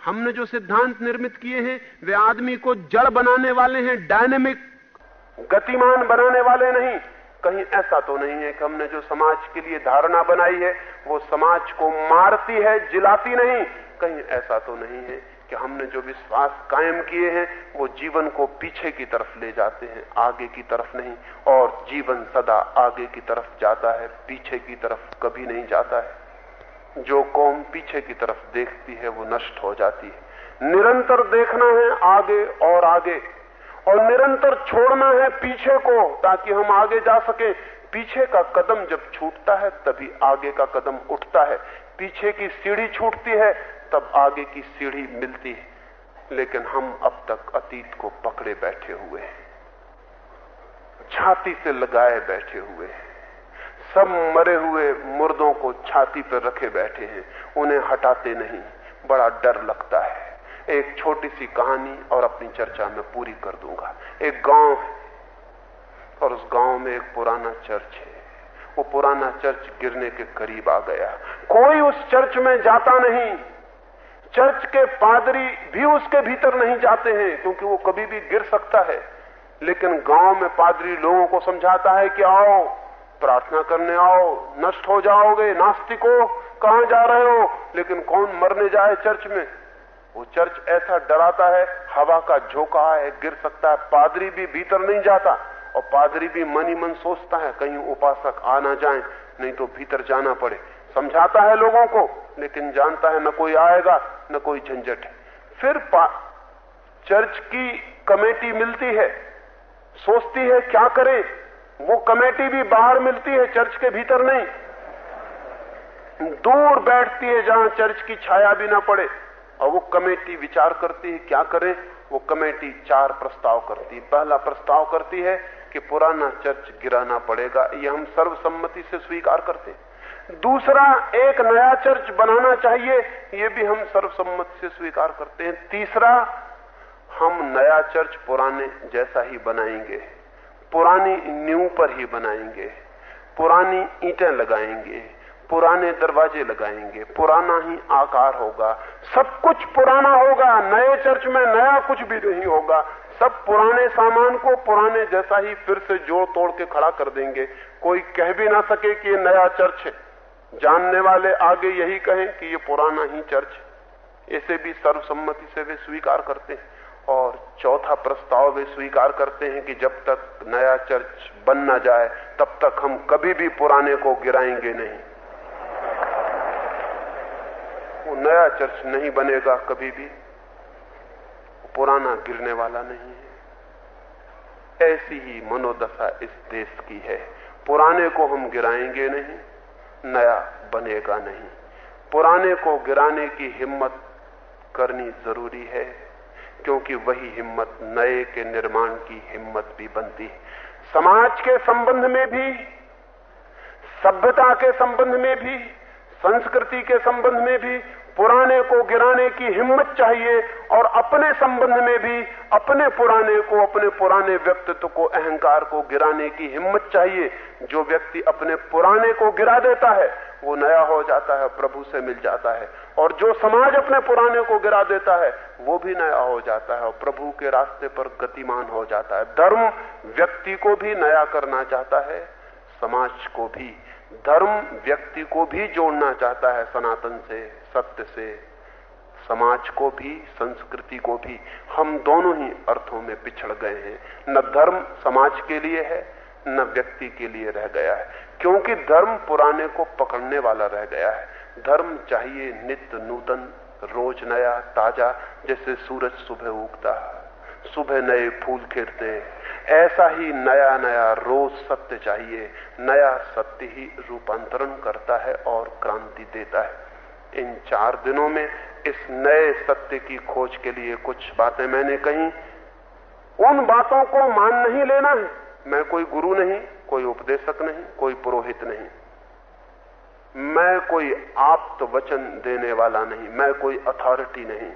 हमने जो सिद्धांत निर्मित किए हैं, वे आदमी को जड़ बनाने वाले हैं डायनेमिक गतिमान बनाने वाले नहीं। कहीं ऐसा तो नहीं है कि हमने जो समाज के लिए धारणा बनाई है, वो समाज को मारती है, जिलाती नहीं। कहीं ऐसा तो नहीं है कि हमने जो विश्वास कायम किए हैं, वो जीवन को पीछे की तरफ़ ले जाते हैं, आगे की तरफ़ नहीं। और जीवन सदा आगे की तरफ़ जाता है, पीछे की तरफ़ कभी नहीं जाता है। जो कौम पीछे की तरफ़ देखती है, वो नष्ट हो जाती है। निरंतर देखना है आगे और आगे, और निरंतर छोड़ना है पीछे को, ताकि हम आगे जा सके। पीछे का कदम जब छूटता है, तभी आगे का कदम उठता है। पीछे की सीढ़ी छूटती है, तब आगे की सीढ़ी मिलती है। लेकिन हम अब तक अतीत को पकड़े बैठे हुए हैं। छाती से लगाए बैठे हुए हैं। सब मरे हुए मुर्दों को छाती पर रखे बैठे हैं, उन्हें हटाते नहीं, बड़ा डर लगता है। एक छोटी सी कहानी और अपनी चर्चा में पूरी कर दूँगा। एक गाँव है, और उस गाँव में एक पुराना चर्च है। वो पुराना चर्च गिरने के करीब आ गया। कोई उस चर्च में जाता नहीं। चर्च के पादरी भी उसके भीतर नहीं जाते हैं, क्योंकि वो कभी भी गिर सकता है। लेकिन गाँव में पादरी लोगों को समझाता है कि आओ प्रार्थना करने आओ, नष्ट हो जाओगे, नास्तिको कहाँ जा रहे हो? लेकिन कौन मरने जाए चर्च में? वो चर्च ऐसा डराता है, हवा का झोंका है, गिर सकता है, पादरी भी भीतर नहीं जाता, और पादरी भी मन ही मन सोचता है, कहीं उपासक आ ना जाए, नहीं तो भीतर जाना पड़े। समझाता है लोगों को, लेकिन जानता है न कोई आएगा, न कोई झंझट फिर चर्च की कमेटी मिलती है, सोचती है, क्या करें? वो कमेटी भी बाहर मिलती है चर्च के भीतर नहीं। दूर बैठती है जहाँ चर्च की छाया भी ना पड़े। और वो कमेटी विचार करती है, क्या करें? वो कमेटी चार प्रस्ताव करती है। पहला प्रस्ताव करती है कि पुराना चर्च गिराना पड़ेगा। ये हम सर्वसम्मति से स्वीकार करते हैं। दूसरा, एक नया चर्च बनाना चाहिए, ये भी हम सर्वसम्मति से स्वीकार करते हैं। तीसरा, हम नया चर्च पुराने जैसा ही बनाएँगे। पुरानी न्यू पर ही बनाएँगे, पुरानी ईंटें लगाएँगे, पुराने दरवाजे लगाएँगे, पुराना ही आकार होगा। सब कुछ पुराना होगा, नए चर्च में नया कुछ भी नहीं होगा। सब पुराने सामान को पुराने जैसा ही फिर से जोड़ तोड़ के खड़ा कर देंगे। कोई कह भी ना सके कि ये नया चर्च है। जानने वाले आगे यही कहें कि ये पुराना ही चर्च इसे भी सर्वसम्मति से वे स्वीकार करते हैं। और चौथा प्रस्ताव वे स्वीकार करते हैं कि जब तक नया चर्च बन ना जाए, तब तक हम कभी भी पुराने को गिराएँगे नहीं। वो नया चर्च नहीं बनेगा कभी भी। पुराना गिरने वाला नहीं है। ऐसी ही मनोदशा इस देश की है। पुराने को हम गिराएँगे नहीं, नया बनेगा नहीं। पुराने को गिराने की हिम्मत करनी ज़रूरी है। क्योंकि वही हिम्मत नए के निर्माण की हिम्मत भी बनती है। समाज के संबंध में भी, सभ्यता के संबंध में भी, संस्कृति के संबंध में भी, पुराने को गिराने की हिम्मत चाहिए और अपने संबंध में भी, अपने पुराने को, अपने पुराने व्यक्तित्व को, अहंकार को गिराने की हिम्मत चाहिए। जो व्यक्ति अपने पुराने को गिरा देता है, वो नया हो जाता है, प्रभु से मिल जाता है। और जो समाज अपने पुराने को गिरा देता है, वो भी नया हो जाता है और प्रभु के रास्ते पर गतिमान हो जाता है। धर्म व्यक्ति को भी नया करना चाहता है, समाज को भी। धर्म व्यक्ति को भी जोड़ना चाहता है सनातन से, सत्य से। समाज को भी, संस्कृति को भी। हम दोनों ही अर्थों में पिछड़ गए हैं। न धर्म समाज के लिए है, न व्यक्ति के लिए रह गया है। क्योंकि धर्म पुराने को पकड़ने वाला रह गया है। धर्म चाहिए नित्य नूतन, रोज नया, ताज़ा, जैसे सूरज सुबह उगता सुबह नए फूल खिलते ऐसा ही नया नया रोज सत्य चाहिए, नया सत्य ही रूपांतरण करता है और क्रांति देता है। इन चार दिनों में इस नए सत्य की खोज के लिए कुछ बातें मैंने कही, उन बातों को मान नहीं लेना है। मैं कोई गुरु नहीं, कोई उपदेशक नहीं, कोई पुरोहित नहीं। मैं कोई आप्त वचन देने वाला नहीं, मैं कोई अथॉरिटी नहीं।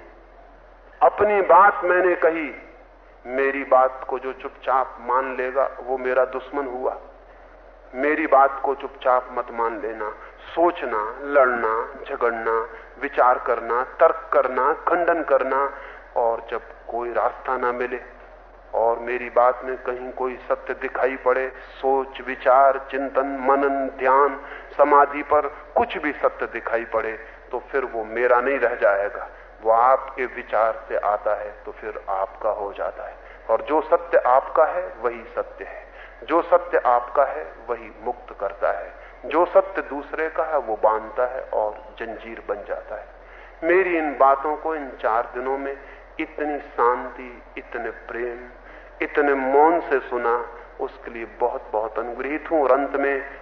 अपनी बात मैंने कही, मेरी बात को जो चुपचाप मान लेगा, वो मेरा दुश्मन हुआ। मेरी बात को चुपचाप मत मान लेना, सोचना, लड़ना, झगड़ना, विचार करना, तर्क करना, खंडन करना, और जब कोई रास्ता ना मिले, और मेरी बात में कहीं कोई सत्य दिखाई पड़े, सोच, विचार, चिंतन, मनन, ध्यान समाधि पर कुछ भी सत्य दिखाई पड़े तो फिर वो मेरा नहीं रह जाएगा। वो आपके विचार से आता है तो फिर आपका हो जाता है। और जो सत्य आपका है, वही सत्य है। जो सत्य आपका है, वही मुक्त करता है। जो सत्य दूसरे का है, वो बांधता है और जंजीर बन जाता है। मेरी इन बातों को इन चार दिनों में इतनी शांति, इतने प्रेम, इतने मौन से सुना, उसके लिए बहुत बहुत अनुग्रहित हूँ। और अंत में